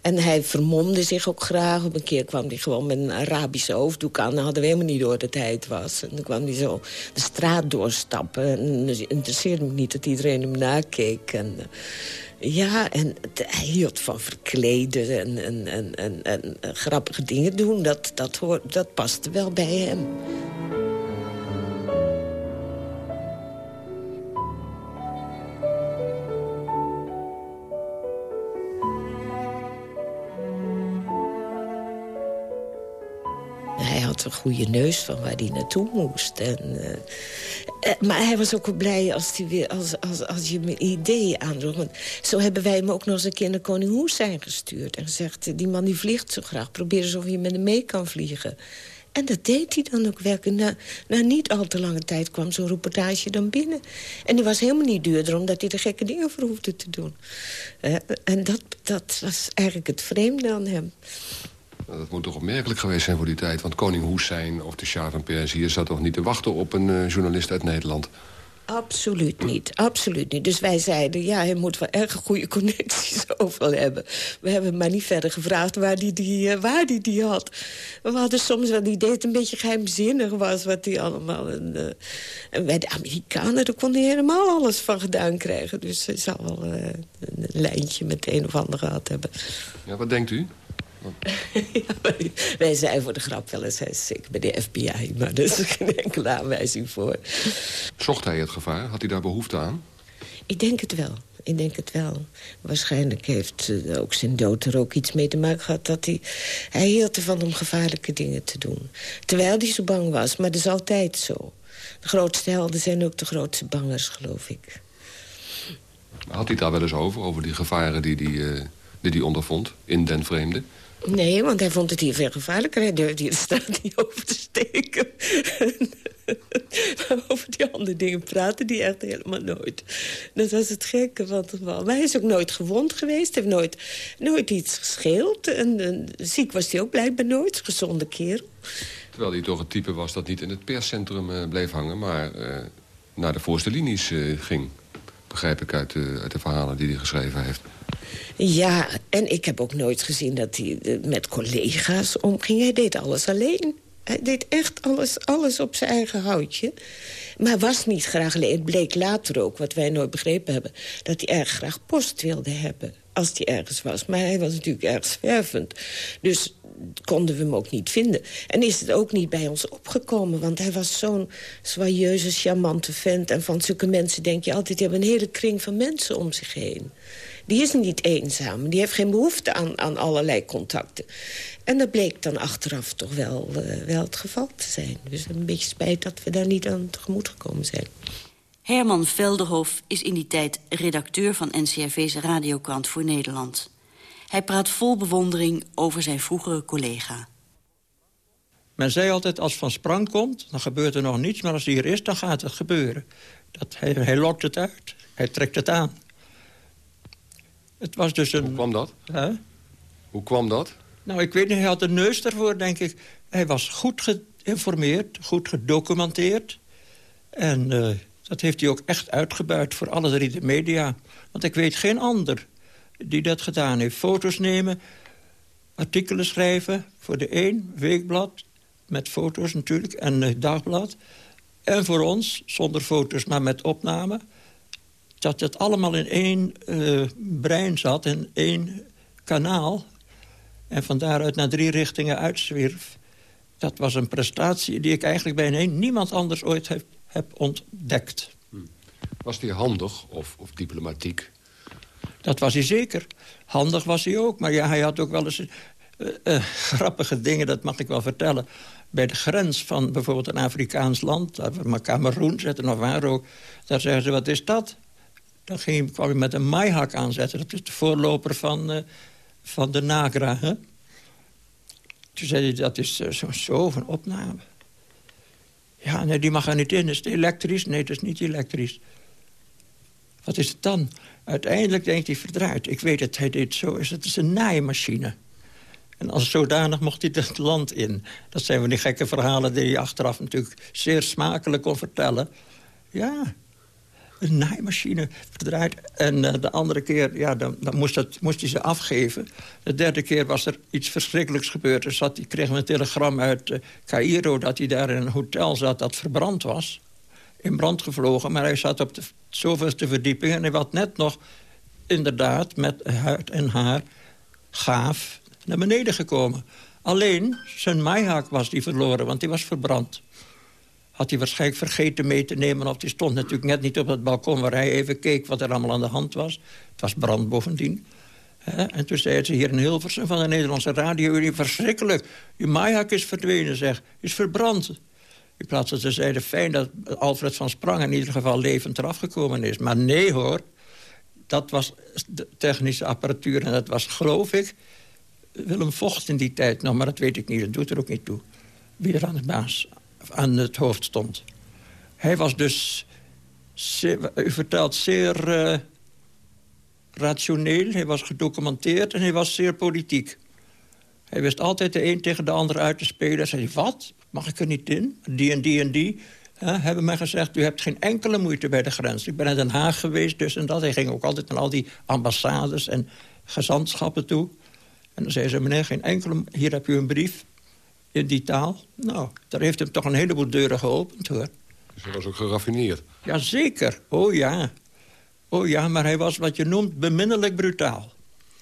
En hij vermomde zich ook graag. Op een keer kwam hij gewoon met een Arabische hoofddoek aan. Dan hadden we helemaal niet door dat hij het was. En dan kwam hij zo de straat doorstappen. En het interesseerde me niet dat iedereen hem nakeek. En, ja, en hij hield van verkleden en, en, en, en, en grappige dingen doen. Dat, dat, hoort, dat paste wel bij hem. Hij had een goede neus van waar hij naartoe moest. En, uh, maar hij was ook wel blij als, hij weer, als, als, als je me ideeën aandroeg. Want zo hebben wij hem ook nog eens een keer naar Koning Hoesijn gestuurd. En gezegd, die man die vliegt zo graag. Probeer eens of je met hem mee kan vliegen. En dat deed hij dan ook werkelijk. Na, na niet al te lange tijd kwam zo'n reportage dan binnen. En die was helemaal niet duurder, omdat hij er gekke dingen voor hoefde te doen. En dat, dat was eigenlijk het vreemde aan hem. Nou, dat moet toch opmerkelijk geweest zijn voor die tijd. Want koning Hoesijn of de Shah van Perzië... zat toch niet te wachten op een uh, journalist uit Nederland? Absoluut niet, absoluut niet. Dus wij zeiden, ja, hij moet wel erg goede connecties [laughs] overal hebben. We hebben maar niet verder gevraagd waar hij die, uh, waar die, die had. We hadden soms wel het idee dat het een beetje geheimzinnig was... wat hij allemaal... En, uh, en bij de Amerikanen, daar kon hij helemaal alles van gedaan krijgen. Dus hij zal wel uh, een lijntje met een of ander gehad hebben. Ja, wat denkt u? [laughs] ja, wij, zijn voor de grap wel eens, hij is bij de FBI... maar daar is geen enkele aanwijzing voor. Zocht hij het gevaar? Had hij daar behoefte aan? Ik denk het wel. Ik denk het wel. Waarschijnlijk heeft uh, ook zijn dood er ook iets mee te maken gehad... dat hij, hij hield ervan om gevaarlijke dingen te doen. Terwijl hij zo bang was, maar dat is altijd zo. De grootste helden zijn ook de grootste bangers, geloof ik. Had hij het daar wel eens over, over die gevaren die hij, uh, die hij ondervond in Den Vreemde? Nee, want hij vond het hier veel gevaarlijker. Hij durfde hier de straat niet [laughs] over te steken. [laughs] over die andere dingen praten die echt helemaal nooit. Dat was het gekke van het geval. Maar hij is ook nooit gewond geweest. Heeft nooit, nooit iets gescheeld. En, ziek was hij ook blijkbaar nooit. Gezonde kerel. Terwijl hij toch het type was dat niet in het perscentrum uh, bleef hangen... maar uh, naar de voorste linies uh, ging. Begrijp ik uit, uit de verhalen die hij geschreven heeft. Ja, en ik heb ook nooit gezien dat hij eh, met collega's omging. Hij deed alles alleen. Hij deed echt alles, alles op zijn eigen houtje. Maar was niet graag alleen. Het bleek later ook, wat wij nooit begrepen hebben... dat hij erg graag post wilde hebben als hij ergens was. Maar hij was natuurlijk erg zwervend. Dus konden we hem ook niet vinden. En is het ook niet bij ons opgekomen. Want hij was zo'n soyeuze, charmante vent. En van zulke mensen denk je altijd... die hebben een hele kring van mensen om zich heen. Die is niet eenzaam. Die heeft geen behoefte aan, aan allerlei contacten. En dat bleek dan achteraf toch wel, uh, wel het geval te zijn. Dus een beetje spijt dat we daar niet aan tegemoet gekomen zijn. Herman Velderhof is in die tijd redacteur van NCRV's radiokrant voor Nederland. Hij praat vol bewondering over zijn vroegere collega. Men zei altijd, als Van Sprang komt, dan gebeurt er nog niets... maar als hij hier is, dan gaat het gebeuren. Dat, hij, hij lokt het uit. Hij trekt het aan. Het was dus een... Hoe kwam dat? Huh? Hoe kwam dat? Nou, ik weet niet, hij had een neus daarvoor, denk ik. Hij was goed geïnformeerd, goed gedocumenteerd. En uh, dat heeft hij ook echt uitgebuit voor alle drie de media. Want ik weet geen ander die dat gedaan heeft. Foto's nemen, artikelen schrijven voor de een, weekblad... met foto's natuurlijk, en uh, dagblad. En voor ons, zonder foto's, maar met opname... dat het allemaal in één uh, brein zat, in één kanaal... en van daaruit naar drie richtingen uitzwierf. Dat was een prestatie die ik eigenlijk bij niemand anders ooit heb, heb ontdekt. Was die handig of, of diplomatiek? Dat was hij zeker. Handig was hij ook. Maar ja, hij had ook wel eens uh, uh, grappige dingen, dat mag ik wel vertellen. Bij de grens van bijvoorbeeld een Afrikaans land... maar Cameroen zetten of waar ook... daar zeggen ze, wat is dat? Dan ging, kwam hij met een maaihak aanzetten. Dat is de voorloper van, uh, van de Nagra. Hè? Toen zei hij, dat is zo, zo van opname. Ja, nee, die mag er niet in. Is het elektrisch? Nee, het is niet elektrisch. Wat is het dan? Uiteindelijk denkt hij verdraaid. Ik weet het, hij deed zo. Is het is een naaimachine. En als zodanig mocht hij het land in. Dat zijn van die gekke verhalen die je achteraf natuurlijk zeer smakelijk kon vertellen. Ja, een naaimachine verdraaid. En uh, de andere keer, ja, dan, dan moest, dat, moest hij ze afgeven. De derde keer was er iets verschrikkelijks gebeurd. Dus zat, hij kreeg een telegram uit uh, Cairo dat hij daar in een hotel zat dat verbrand was. In brand gevlogen, maar hij zat op de zoveelste verdieping... en hij was net nog inderdaad met huid en haar gaaf naar beneden gekomen. Alleen zijn maaihaak was die verloren, want die was verbrand. Had hij waarschijnlijk vergeten mee te nemen... of die stond natuurlijk net niet op het balkon waar hij even keek... wat er allemaal aan de hand was. Het was brand bovendien. En toen zei ze hier in Hilversum van de Nederlandse radio... verschrikkelijk, je maaihaak is verdwenen, zeg. Is verbrand. In plaats dat ze zeiden, fijn dat Alfred van Sprang... in ieder geval levend eraf gekomen is. Maar nee hoor, dat was de technische apparatuur... en dat was, geloof ik, Willem Vocht in die tijd nog... maar dat weet ik niet, dat doet er ook niet toe. Wie er aan de baas aan het hoofd stond. Hij was dus, u vertelt, zeer uh, rationeel. Hij was gedocumenteerd en hij was zeer politiek. Hij wist altijd de een tegen de ander uit te spelen. Hij zei, wat? Mag ik er niet in? Die en die en die hebben mij gezegd... u hebt geen enkele moeite bij de grens. Ik ben in Den Haag geweest, dus en dat. Hij ging ook altijd naar al die ambassades en gezantschappen toe. En dan zei ze, meneer, geen enkele... hier heb u een brief in die taal. Nou, daar heeft hem toch een heleboel deuren geopend, hoor. Dus hij was ook geraffineerd? Jazeker, oh ja. Oh ja, maar hij was wat je noemt beminnelijk brutaal.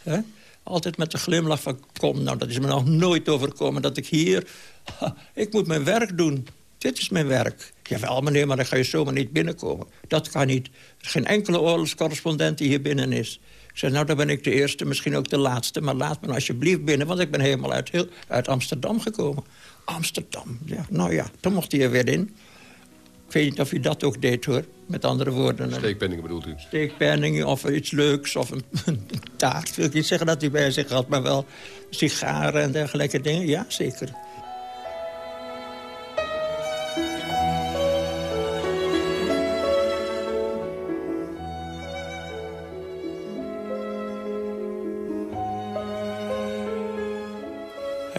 He? Altijd met de glimlach van, kom, nou, dat is me nog nooit overkomen... dat ik hier, ha, ik moet mijn werk doen. Dit is mijn werk. Jawel, meneer, maar dan ga je zomaar niet binnenkomen. Dat kan niet. Er is geen enkele oorlogscorrespondent die hier binnen is. Ik zei, nou, dan ben ik de eerste, misschien ook de laatste... maar laat me alsjeblieft binnen, want ik ben helemaal uit, heel, uit Amsterdam gekomen. Amsterdam, ja, nou ja, toen mocht hij er weer in. Ik weet niet of hij dat ook deed, hoor. Met andere woorden. Steekpenningen bedoelt u? Steekpenningen of iets leuks of een, een taart. Wil ik niet zeggen dat hij bij zich had, maar wel sigaren en dergelijke dingen. Ja, zeker.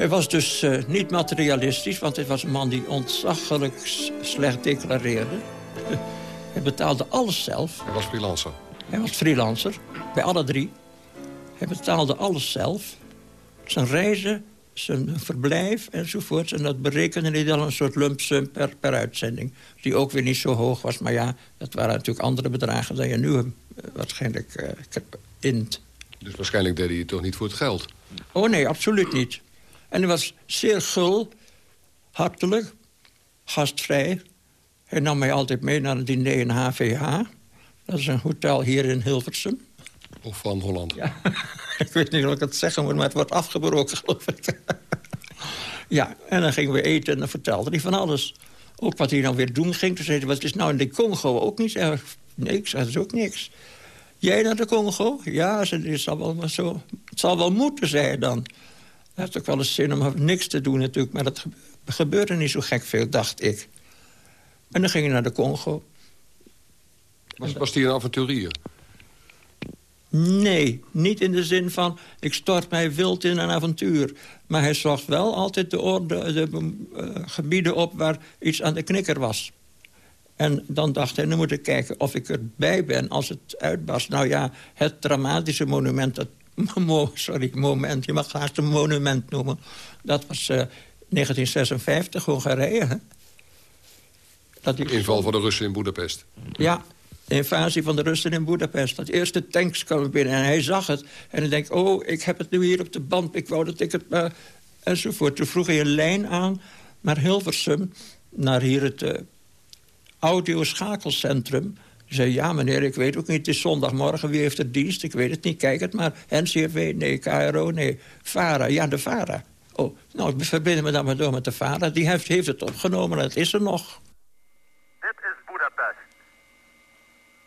Hij was dus uh, niet materialistisch, want hij was een man die ontzaglijk slecht declareerde. [laughs] hij betaalde alles zelf. Hij was freelancer? Hij was freelancer, bij alle drie. Hij betaalde alles zelf. Zijn reizen, zijn verblijf enzovoort. En dat berekende hij dan een soort lump sum per, per uitzending. Die ook weer niet zo hoog was. Maar ja, dat waren natuurlijk andere bedragen dan je nu uh, waarschijnlijk uh, int. Dus waarschijnlijk deed hij het toch niet voor het geld? Oh nee, absoluut niet. En hij was zeer gul, hartelijk, gastvrij. Hij nam mij altijd mee naar een diner in HVH. Dat is een hotel hier in Hilversum. Of van Holland. Ja, [laughs] ik weet niet of ik het zeggen moet, maar het wordt afgebroken, geloof ik. [laughs] ja, en dan gingen we eten en dan vertelde hij van alles. Ook wat hij nou weer doen ging. Toen zei hij, wat is nou in de Congo ook niet? Zeg, niks, dat is ook niks. Jij naar de Congo? Ja, het zal wel, zo, het zal wel moeten, zei hij dan. Hij had ook wel eens zin om niks te doen natuurlijk. Maar dat gebeurde niet zo gek veel, dacht ik. En dan ging hij naar de Congo. Was, was hij een avonturier? Nee, niet in de zin van... ik stort mij wild in een avontuur. Maar hij zocht wel altijd de, orde, de uh, gebieden op waar iets aan de knikker was. En dan dacht hij, nu moet ik kijken of ik erbij ben als het uitbarst. Nou ja, het dramatische monument... Dat, [laughs] sorry, moment, je mag graag een monument noemen. Dat was uh, 1956, Hongarije, hè? Dat die... Inval van de Russen in Boedapest. Ja, de invasie van de Russen in Boedapest. Dat eerste tanks kwamen binnen en hij zag het. En hij denkt, oh, ik heb het nu hier op de band. Ik wou dat ik het... Uh, enzovoort. Toen vroeg hij een lijn aan naar Hilversum. Naar hier het uh, audioschakelcentrum. Zei, ja meneer, ik weet ook niet. Het is zondagmorgen, wie heeft er dienst? Ik weet het niet, kijk het maar. NCRV, nee, KRO, nee. VARA, ja, de VARA. Oh, nou, ik verbinden me dan maar door met de VARA. Die heeft, heeft het opgenomen en het is er nog.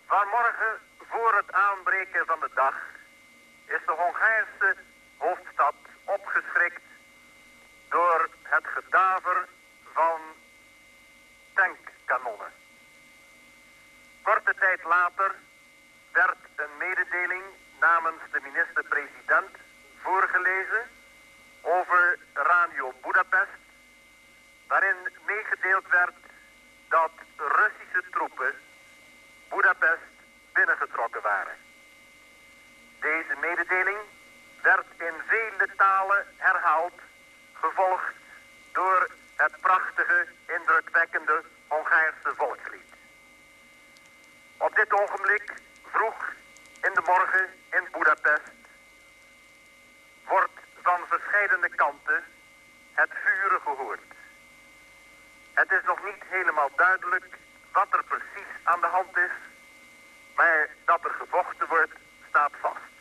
Vanmorgen, voor het aanbreken van de dag, is de Hongaarse hoofdstad opgeschrikt door het gedaver van tankkanonnen. Korte tijd later werd een mededeling namens de minister-president voorgelezen over Radio Budapest, waarin meegedeeld werd dat Russische troepen Budapest binnengetrokken waren. Deze mededeling werd in vele talen herhaald, gevolgd door het prachtige, indrukwekkende Hongaarse volkslied. Op dit ogenblik, vroeg in de morgen in Budapest, wordt van verschillende kanten het vuren gehoord. Het is nog niet helemaal duidelijk wat er precies aan de hand is, maar dat er gevochten wordt, staat vast.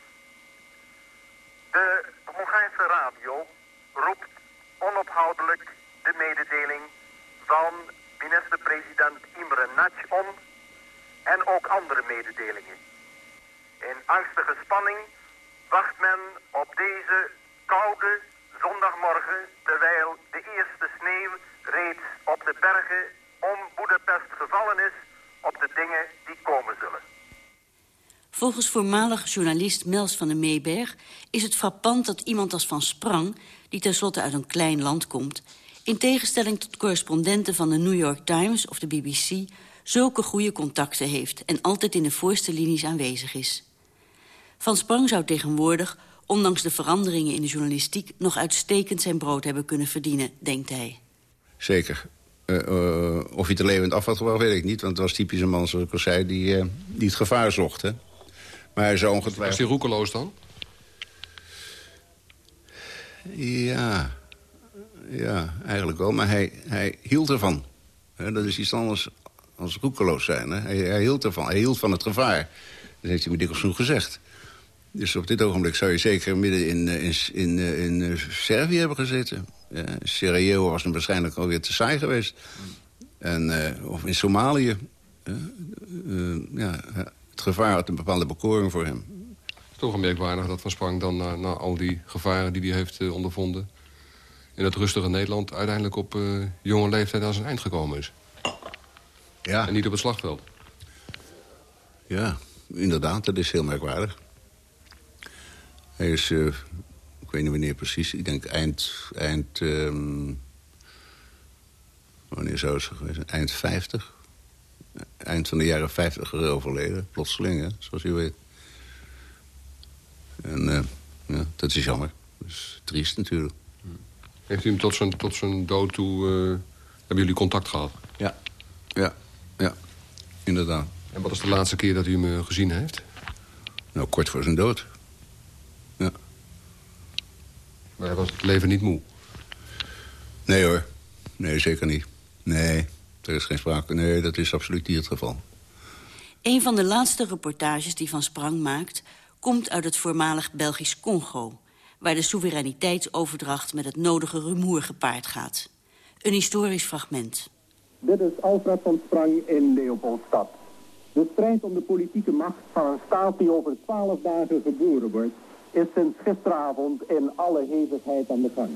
De Hongaarse radio roept onophoudelijk de mededeling van minister-president Imre Nagy om en ook andere mededelingen. In angstige spanning wacht men op deze koude zondagmorgen terwijl de eerste sneeuw reeds op de bergen om Boedapest gevallen is op de dingen die komen zullen. Volgens voormalig journalist Mels van den Meeberg is het frappant dat iemand als Van Sprang... die tenslotte uit een klein land komt... in tegenstelling tot correspondenten van de New York Times of de BBC... zulke goede contacten heeft en altijd in de voorste linies aanwezig is. Van Sprang zou tegenwoordig, ondanks de veranderingen in de journalistiek... nog uitstekend zijn brood hebben kunnen verdienen, denkt hij. Zeker. Uh, uh, of hij het er levend af had gebracht, weet ik niet. Want het was typisch een man, zoals ik al zei, die, uh, die het gevaar zocht. Hè? Maar hij zou ongetwijfeld... Was hij roekeloos dan? Ja, ja, eigenlijk wel. Maar hij, hij hield ervan. dat is iets anders als roekeloos zijn. Hè? Hij, hij, hield ervan. Hij hield van het gevaar. Dat heeft hij me dikwijls toen gezegd. Dus op dit ogenblik zou je zeker midden in, in, in, in Servië hebben gezeten. Ja, Sarajevo was hem waarschijnlijk alweer te saai geweest. En, uh, of in Somalië. Uh, uh, ja, het gevaar had een bepaalde bekoring voor hem. Toch merkwaardig dat Van Sprang dan na, na al die gevaren die hij heeft ondervonden... in het rustige Nederland uiteindelijk op jonge leeftijd aan zijn eind gekomen is. Ja. En niet op het slagveld. Ja, inderdaad, dat is heel merkwaardig. Hij is weet niet wanneer precies. Ik denk eind... eind um, wanneer zou het geweest Eind 50. Eind van de jaren 50 overleden. Plotseling, hè, zoals u weet. En uh, Ja, dat is jammer. Dat is triest natuurlijk. Heeft u hem tot zijn, tot zijn dood toe... Uh, hebben jullie contact gehad? Ja. Ja. Ja. Inderdaad. En wat is de laatste keer dat u hem gezien heeft? Nou, kort voor zijn dood. Ja. Maar hij was het leven niet moe? Nee hoor. Nee, zeker niet. Nee, er is geen sprake. Nee, dat is absoluut niet het geval. Een van de laatste reportages die Van Sprang maakt... komt uit het voormalig Belgisch Congo... waar de soevereiniteitsoverdracht met het nodige rumoer gepaard gaat. Een historisch fragment. Dit is Alfred van Sprang in Leopoldstad. De strijd om de politieke macht van een staat die over twaalf dagen geboren wordt... is sinds gisteravond in alle hevigheid aan de gang.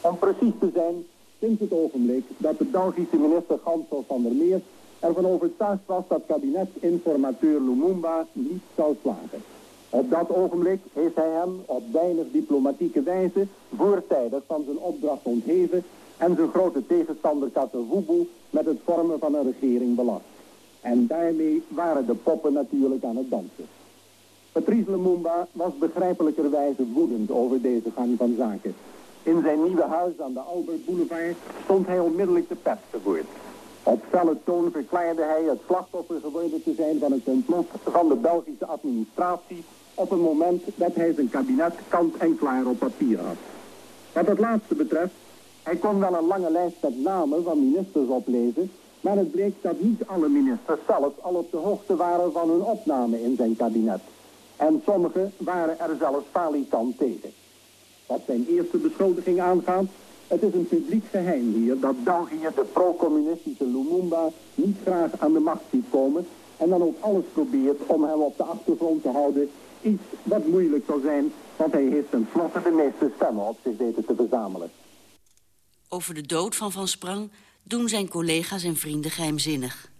Om precies te zijn, sinds het ogenblik dat de Belgische minister Gansel van der Meer ervan overtuigd was dat kabinetinformateur Lumumba niet zou slagen. Op dat ogenblik heeft hij hem op weinig diplomatieke wijze voortijdig van zijn opdracht ontheven en zijn grote tegenstander Katevubu met het vormen van een regering belast. En daarmee waren de poppen natuurlijk aan het dansen. Patrice Lumumba was begrijpelijkerwijze woedend over deze gang van zaken. In zijn nieuwe huis aan de Albert Boulevard stond hij onmiddellijk de pest te woord. Op felle toon verklaarde hij het slachtoffer geworden te zijn van het complot van de Belgische administratie op een moment dat hij zijn kabinet kant en klaar op papier had. Wat het laatste betreft, hij kon wel een lange lijst met namen van ministers oplezen, maar het bleek dat niet alle ministers zelf al op de hoogte waren van hun opname in zijn kabinet. En sommigen waren er zelfs falikant tegen. Wat zijn eerste beschuldiging aangaat, het is een publiek geheim hier dat België de pro-communistische Lumumba niet graag aan de macht ziet komen en dan ook alles probeert om hem op de achtergrond te houden. Iets wat moeilijk zal zijn, want hij heeft tenslotte de meeste stemmen op zich weten te verzamelen. Over de dood van Van Sprang doen zijn collega's en vrienden geheimzinnig.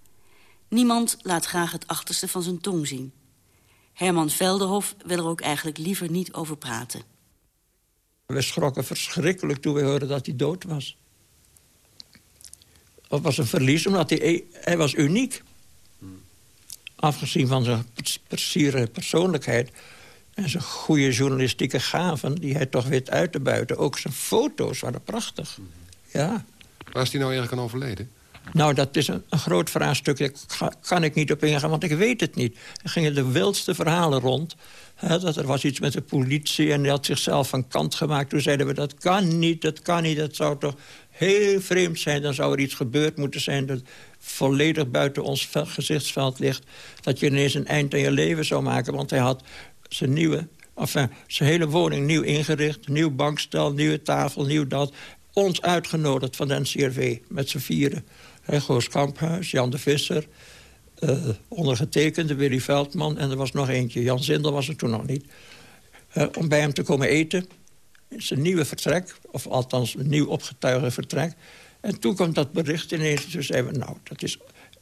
Niemand laat graag het achterste van zijn tong zien. Herman Velderhof wil er ook eigenlijk liever niet over praten. We schrokken verschrikkelijk toen we hoorden dat hij dood was. Dat was een verlies, omdat hij, hij was uniek. Afgezien van zijn precieze persoonlijkheid... en zijn goede journalistieke gaven die hij toch weet uit te buiten. Ook zijn foto's waren prachtig. Ja. Waar is hij nou eigenlijk aan overleden? Nou, dat is een, een groot vraagstuk. Daar kan ik niet op ingaan, want ik weet het niet. Er gingen de wildste verhalen rond dat er was iets met de politie en die had zichzelf van kant gemaakt. Toen zeiden we, dat kan niet, dat kan niet. Dat zou toch heel vreemd zijn. Dan zou er iets gebeurd moeten zijn dat volledig buiten ons gezichtsveld ligt. Dat je ineens een eind aan je leven zou maken. Want hij had zijn nieuwe, enfin, zijn hele woning nieuw ingericht. Nieuw bankstel, nieuwe tafel, nieuw dat. Ons uitgenodigd van de NCRV met z'n vieren. Goos Kamphuis, Jan de Visser, uh, ondergetekende, Willy Veldman... en er was nog eentje, Jan Zindel was er toen nog niet... Uh, om bij hem te komen eten. Het is een nieuwe vertrek, of althans een nieuw opgetuigde vertrek. En toen kwam dat bericht ineens. Toen zeiden we, nou, dat is,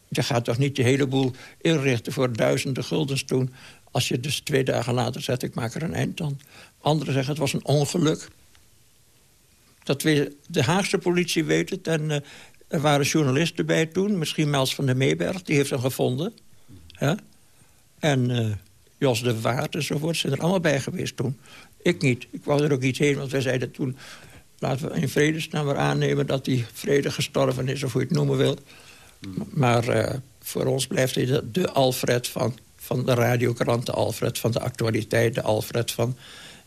je gaat toch niet de hele boel inrichten... voor duizenden guldens toen... als je dus twee dagen later zegt, ik maak er een eind aan. Anderen zeggen, het was een ongeluk. Dat we, de Haagse politie weet het en uh, er waren journalisten bij toen. Misschien Mels van der Meeberg, die heeft hem gevonden. En uh, Jos de Waard enzovoort zijn er allemaal bij geweest toen. Ik niet. Ik wou er ook niet heen, want wij zeiden toen... laten we in vredesnaam maar aannemen dat hij vredig gestorven is... of hoe je het noemen wilt. Maar uh, voor ons blijft hij de, de Alfred van, van de radiokrant... de Alfred van de actualiteit, de Alfred van,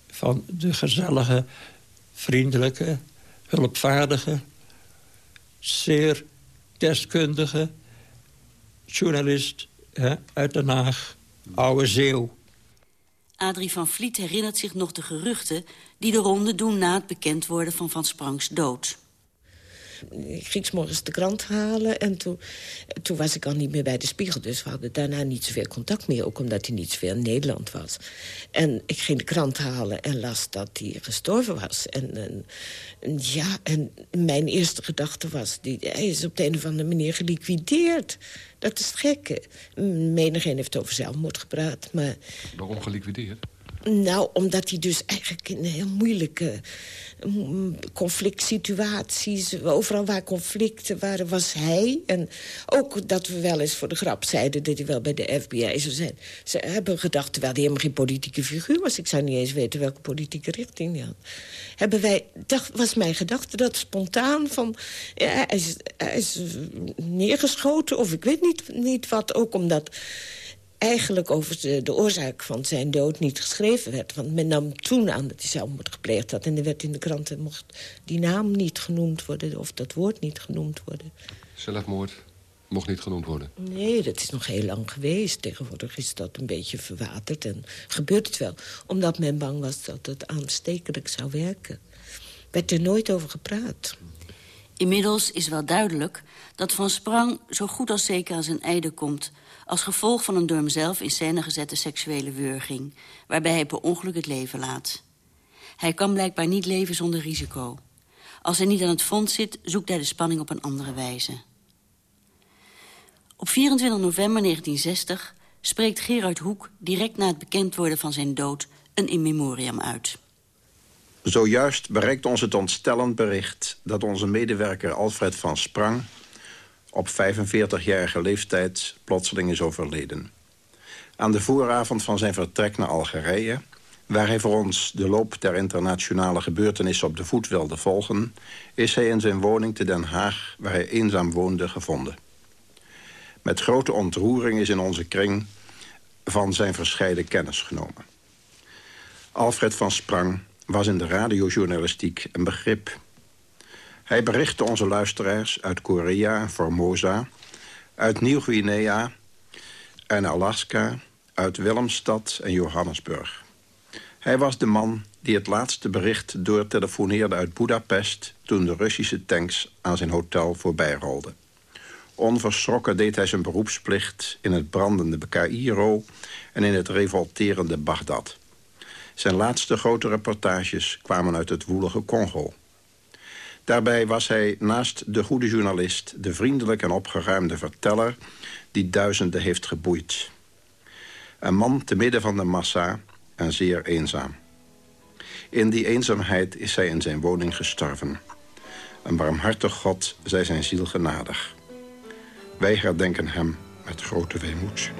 van de gezellige, vriendelijke, hulpvaardige zeer deskundige journalist hè, uit Den Haag, oude zeeuw. Adrie van Vliet herinnert zich nog de geruchten... die de ronde doen na het bekend worden van Van Sprangs dood ik ging morgens de krant halen en toen, toen was ik al niet meer bij de spiegel. Dus we hadden daarna niet zoveel contact meer, ook omdat hij niet zoveel in Nederland was. En ik ging de krant halen en las dat hij gestorven was. En, en, ja, en mijn eerste gedachte was, die, hij is op de een of andere manier geliquideerd. Dat is het gekke. Menigeen heeft over zelfmoord gepraat, maar... Waarom geliquideerd? Nou, omdat hij dus eigenlijk in heel moeilijke mm, conflict situaties... overal waar conflicten waren, was hij. En ook dat we wel eens voor de grap zeiden... dat hij wel bij de FBI zou zijn. Ze hebben gedacht, terwijl hij helemaal geen politieke figuur was... ik zou niet eens weten welke politieke richting hij had... hebben wij, dacht, was mijn gedachte dat spontaan van... Hij, is, hij is neergeschoten of ik weet niet, niet wat. Ook omdat eigenlijk over de, de, oorzaak van zijn dood niet geschreven werd. Want men nam toen aan dat hij zelfmoord gepleegd had. En er werd in de kranten mocht die naam niet genoemd worden... of dat woord niet genoemd worden. Zelfmoord mocht niet genoemd worden? Nee, dat is nog heel lang geweest. Tegenwoordig is dat een beetje verwaterd en gebeurt het wel. Omdat men bang was dat het aanstekelijk zou werken. Werd er nooit over gepraat. Inmiddels is wel duidelijk dat Van Sprang zo goed als zeker aan zijn einde komt als gevolg van een door hemzelf in scène gezette seksuele wurging... waarbij hij per ongeluk het leven laat. Hij kan blijkbaar niet leven zonder risico. Als hij niet aan het fonds zit, zoekt hij de spanning op een andere wijze. Op 24 november 1960 spreekt Gerard Hoek... direct na het bekend worden van zijn dood een in memoriam uit. Zojuist bereikt ons het ontstellend bericht... dat onze medewerker Alfred van Sprang op 45-jarige leeftijd plotseling is overleden. Aan de vooravond van zijn vertrek naar Algerije... waar hij voor ons de loop der internationale gebeurtenissen op de voet wilde volgen... is hij in zijn woning te Den Haag, waar hij eenzaam woonde, gevonden. Met grote ontroering is in onze kring van zijn verscheiden kennis genomen. Alfred van Sprang was in de radiojournalistiek een begrip... Hij berichtte onze luisteraars uit Korea Formosa... uit Nieuw-Guinea en Alaska, uit Willemstad en Johannesburg. Hij was de man die het laatste bericht doortelefoneerde uit Budapest... toen de Russische tanks aan zijn hotel voorbij rolden. Onverschrokken deed hij zijn beroepsplicht in het brandende Cairo... en in het revolterende Bagdad. Zijn laatste grote reportages kwamen uit het woelige Congo... Daarbij was hij naast de goede journalist... de vriendelijke en opgeruimde verteller die duizenden heeft geboeid. Een man te midden van de massa en zeer eenzaam. In die eenzaamheid is hij in zijn woning gestorven. Een barmhartig God zij zijn ziel genadig. Wij herdenken hem met grote weemoed.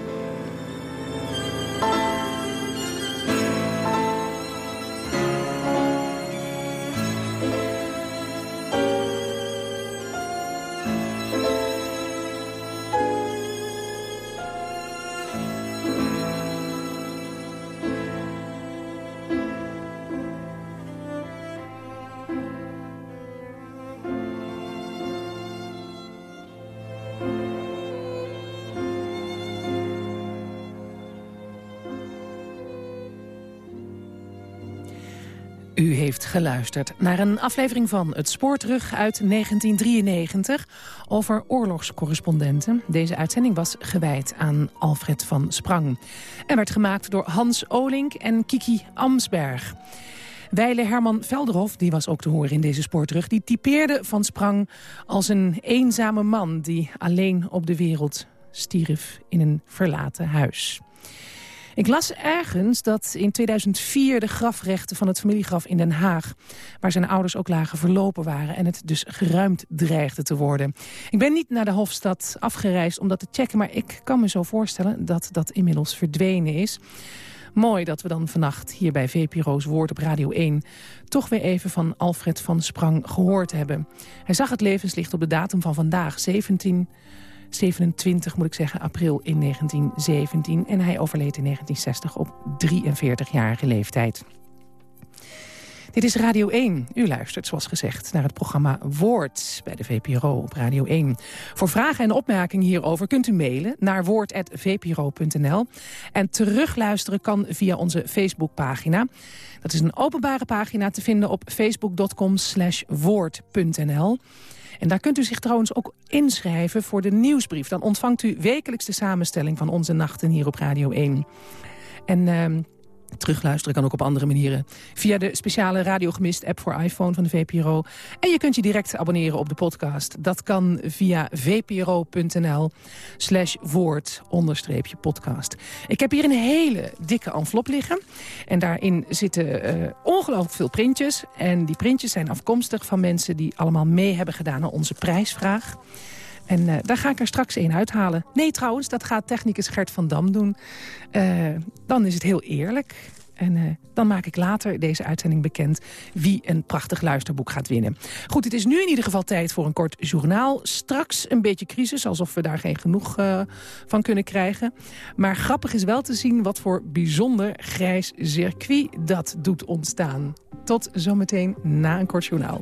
Geluisterd naar een aflevering van Het Spoor terug uit 1993 over oorlogscorrespondenten. Deze uitzending was gewijd aan Alfred van Sprang en werd gemaakt door Hans Olink en Kiki Amsberg. Weile Herman Velderhof, die was ook te horen in deze spoorterug... die typeerde Van Sprang als een eenzame man die alleen op de wereld stierf in een verlaten huis. Ik las ergens dat in 2004 de grafrechten van het familiegraf in Den Haag... waar zijn ouders ook lagen verlopen waren... en het dus geruimd dreigde te worden. Ik ben niet naar de Hofstad afgereisd om dat te checken... maar ik kan me zo voorstellen dat dat inmiddels verdwenen is. Mooi dat we dan vannacht hier bij VPRO's Woord op Radio 1... toch weer even van Alfred van Sprang gehoord hebben. Hij zag het levenslicht op de datum van vandaag, 17 27 moet ik zeggen, april in 1917. En hij overleed in 1960 op 43-jarige leeftijd. Dit is Radio 1. U luistert, zoals gezegd, naar het programma Woord bij de VPRO op Radio 1. Voor vragen en opmerkingen hierover kunt u mailen naar woord.vpro.nl. En terugluisteren kan via onze Facebookpagina. Dat is een openbare pagina te vinden op facebook.com woord.nl. En daar kunt u zich trouwens ook inschrijven voor de nieuwsbrief. Dan ontvangt u wekelijks de samenstelling van onze nachten hier op Radio 1. En... Uh, Terugluisteren kan ook op andere manieren. Via de speciale Radio Gemist app voor iPhone van de VPRO. En je kunt je direct abonneren op de podcast. Dat kan via vpro.nl slash woord onderstreepje podcast. Ik heb hier een hele dikke envelop liggen. En daarin zitten uh, ongelooflijk veel printjes. En die printjes zijn afkomstig van mensen die allemaal mee hebben gedaan aan onze prijsvraag. En uh, daar ga ik er straks een uithalen. Nee, trouwens, dat gaat technicus Gert van Dam doen. Uh, dan is het heel eerlijk. En uh, dan maak ik later deze uitzending bekend wie een prachtig luisterboek gaat winnen. Goed, het is nu in ieder geval tijd voor een kort journaal. Straks een beetje crisis, alsof we daar geen genoeg van kunnen krijgen. Maar grappig is wel te zien wat voor bijzonder grijs circuit dat doet ontstaan. Tot zometeen na een kort journaal.